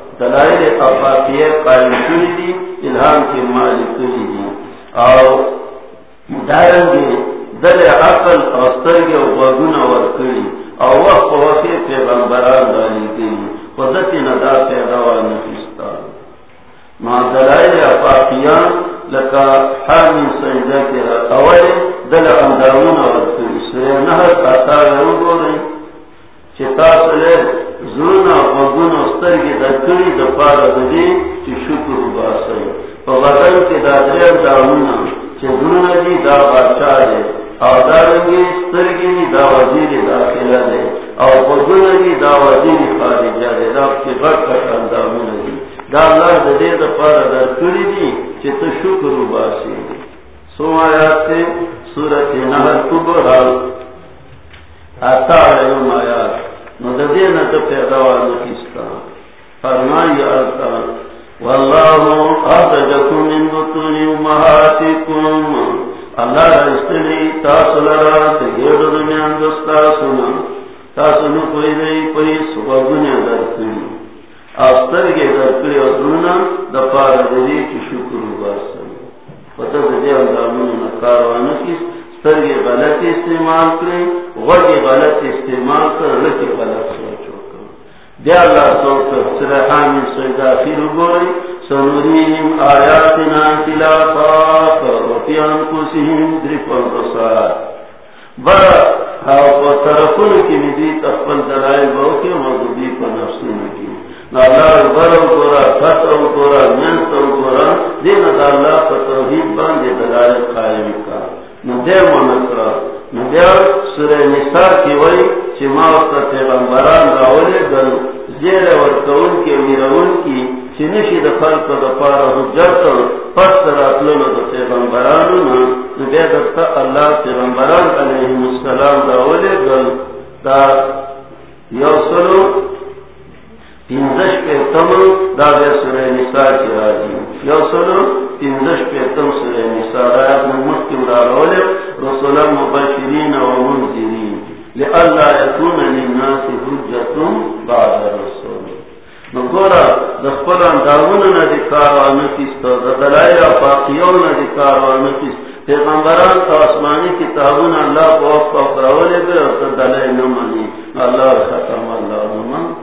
Speaker 1: دلائل افاقیه قائم کری دی الہام کی مالی کری دی او دارنگی دل عقل استرگی و غگون ورکری او وقت وقت پیغمبران دالی گئی خودتی ندا پیدا و نفستا ما دلائل افاقیان لکا حامی سجدہ کی اول دل اندامون ورکری سوی نهر قطار رو گو رئی چه تاسلے زرون وگون استرگی دکری دپار دلی چه شکر باسی پا بدن کی دادری اندامون چه زرون دی دا بچا دی. او دارنگی سترگی دا وزیر داخلہ دے او خودنگی دا وزیر خارجہ دے دا کی غٹ کٹ اندامون دی دا اللہ دا دے دا پارا در کری دی چی تو شکر باسی دی سو آیات سے سورت نحل کبرا. اتا علم آیات. نو دا دے نا دا پیداوار نکستا فرمائی آتا واللہ آتجکم من بطون امہاتکم۔ اللہ رستنی تاسو لرا تگیر دنیان دستاسونا تاسو نو کوئی دی پئی سببونی در کری آسترگی در کری ازونا دپار دی کی شکر باسن۔ پتہ دی اندامون نکاروانو کی سترگی غلط استعمال کری غدی غلط استعمال کر لکی غلط سوچو کر دی اللہ سوچو سرحامی سویدہ خیر گوری سنوریم آیاتنا تلافاق وفی انفسهم درف الرسال برا او پا طرفون کی ندی تقبل دلائل باوکی مغضبی پا نفسون کی۔ اللہ برو گورا فتو گورا منتو گورا، دین دا اللہ پا توحید باندے دلائل قائم کا ندے منکرا ندے سورہ نساء کی وئی چی ماوستا پیغمبران راولے گل زیر ورکون کی میرون کی چنشی د خلق د پاره حجت، پس راتلو د پیغمبرانو نه. دې د الله پیغمبران علیهم السلام دا ولې دل یو سلو پینزش په تم دا د سورې نساء کې راځي یو سلو پینزش په تم سورې نساء. راځي مخکې راولې رسول مبشرین و منذرین. لئلا يكون للناس حجة بعد الرسول. نو ګورا د خپل اندامونو نه د کاروانو کیسته د دلایل پیغمبران او آسمانی کتابونه الله په وخت او پرولې به او د دلایل نه مانی الله ختم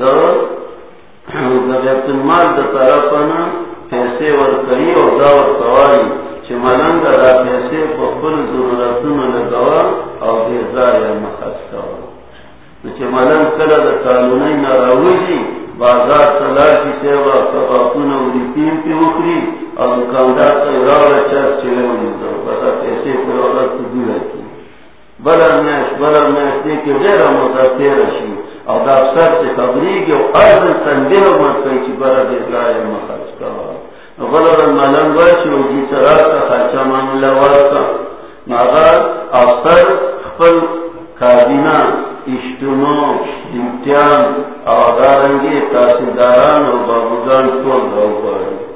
Speaker 1: د د بیت المال طرفنا او دا ورکوي چې ملنګ دا پیسې په خپل ضرورتونو او دې ځای مخصص کړو ملن کلا دا نراوشی بازار تلاشی سیوا کباکون پی اخری او دکاندار بسا پیسے پر کی بلا میش بلا میش دیکی غیر او دا افسر سے خبری گی او ارزن تندیل مرکای چی برا دیزای مخص کوا غلر ملن باشی و جی سراتا خرچا مان لواستا ناغا افسر خپل کابینا اشتنو امتیان اوادارنگی تحصیلداران و بابودان کول دو باری.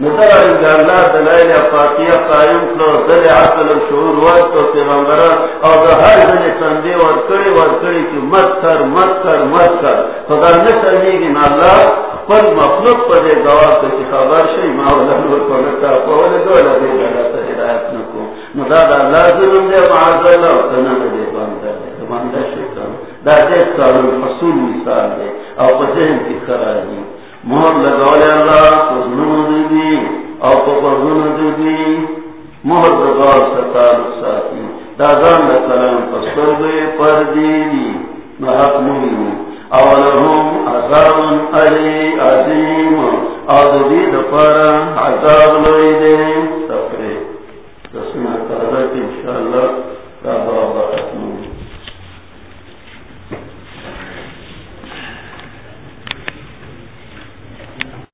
Speaker 1: نو ان اللہ دلائل فاتحہ قائم کرو دل عقل و شعور ورت و پیغمبران. اور دا ہر دل سندے ور کڑی ور کڑی کی مت کر مت کر مت کر. خدا نہ سمجھے گی نہ اللہ پر مخلوق پر پدے گواہ کی خبر شئی ما ولا نور کو نہ کو ولا دو لا دے گا ہدایت نہ کو نو دا اللہ ظلم دے معاذ اللہ و کنا دے باندر دے باندر شکر. دا دے سال حصول مثال دے او پذہن کی خراجی مہر لگاؤ اللہ پسنو دے دی او پا پرزنو دے دی۔ مہر لگاؤ ستار ساتھی دادان لکلام پسر گئے پر دی۔ دی محق مہنو عذاب علی عظیم۔ آد دی عذاب لوئی دے۔ سفرے تسمہ تارک انشاءاللہ تابعو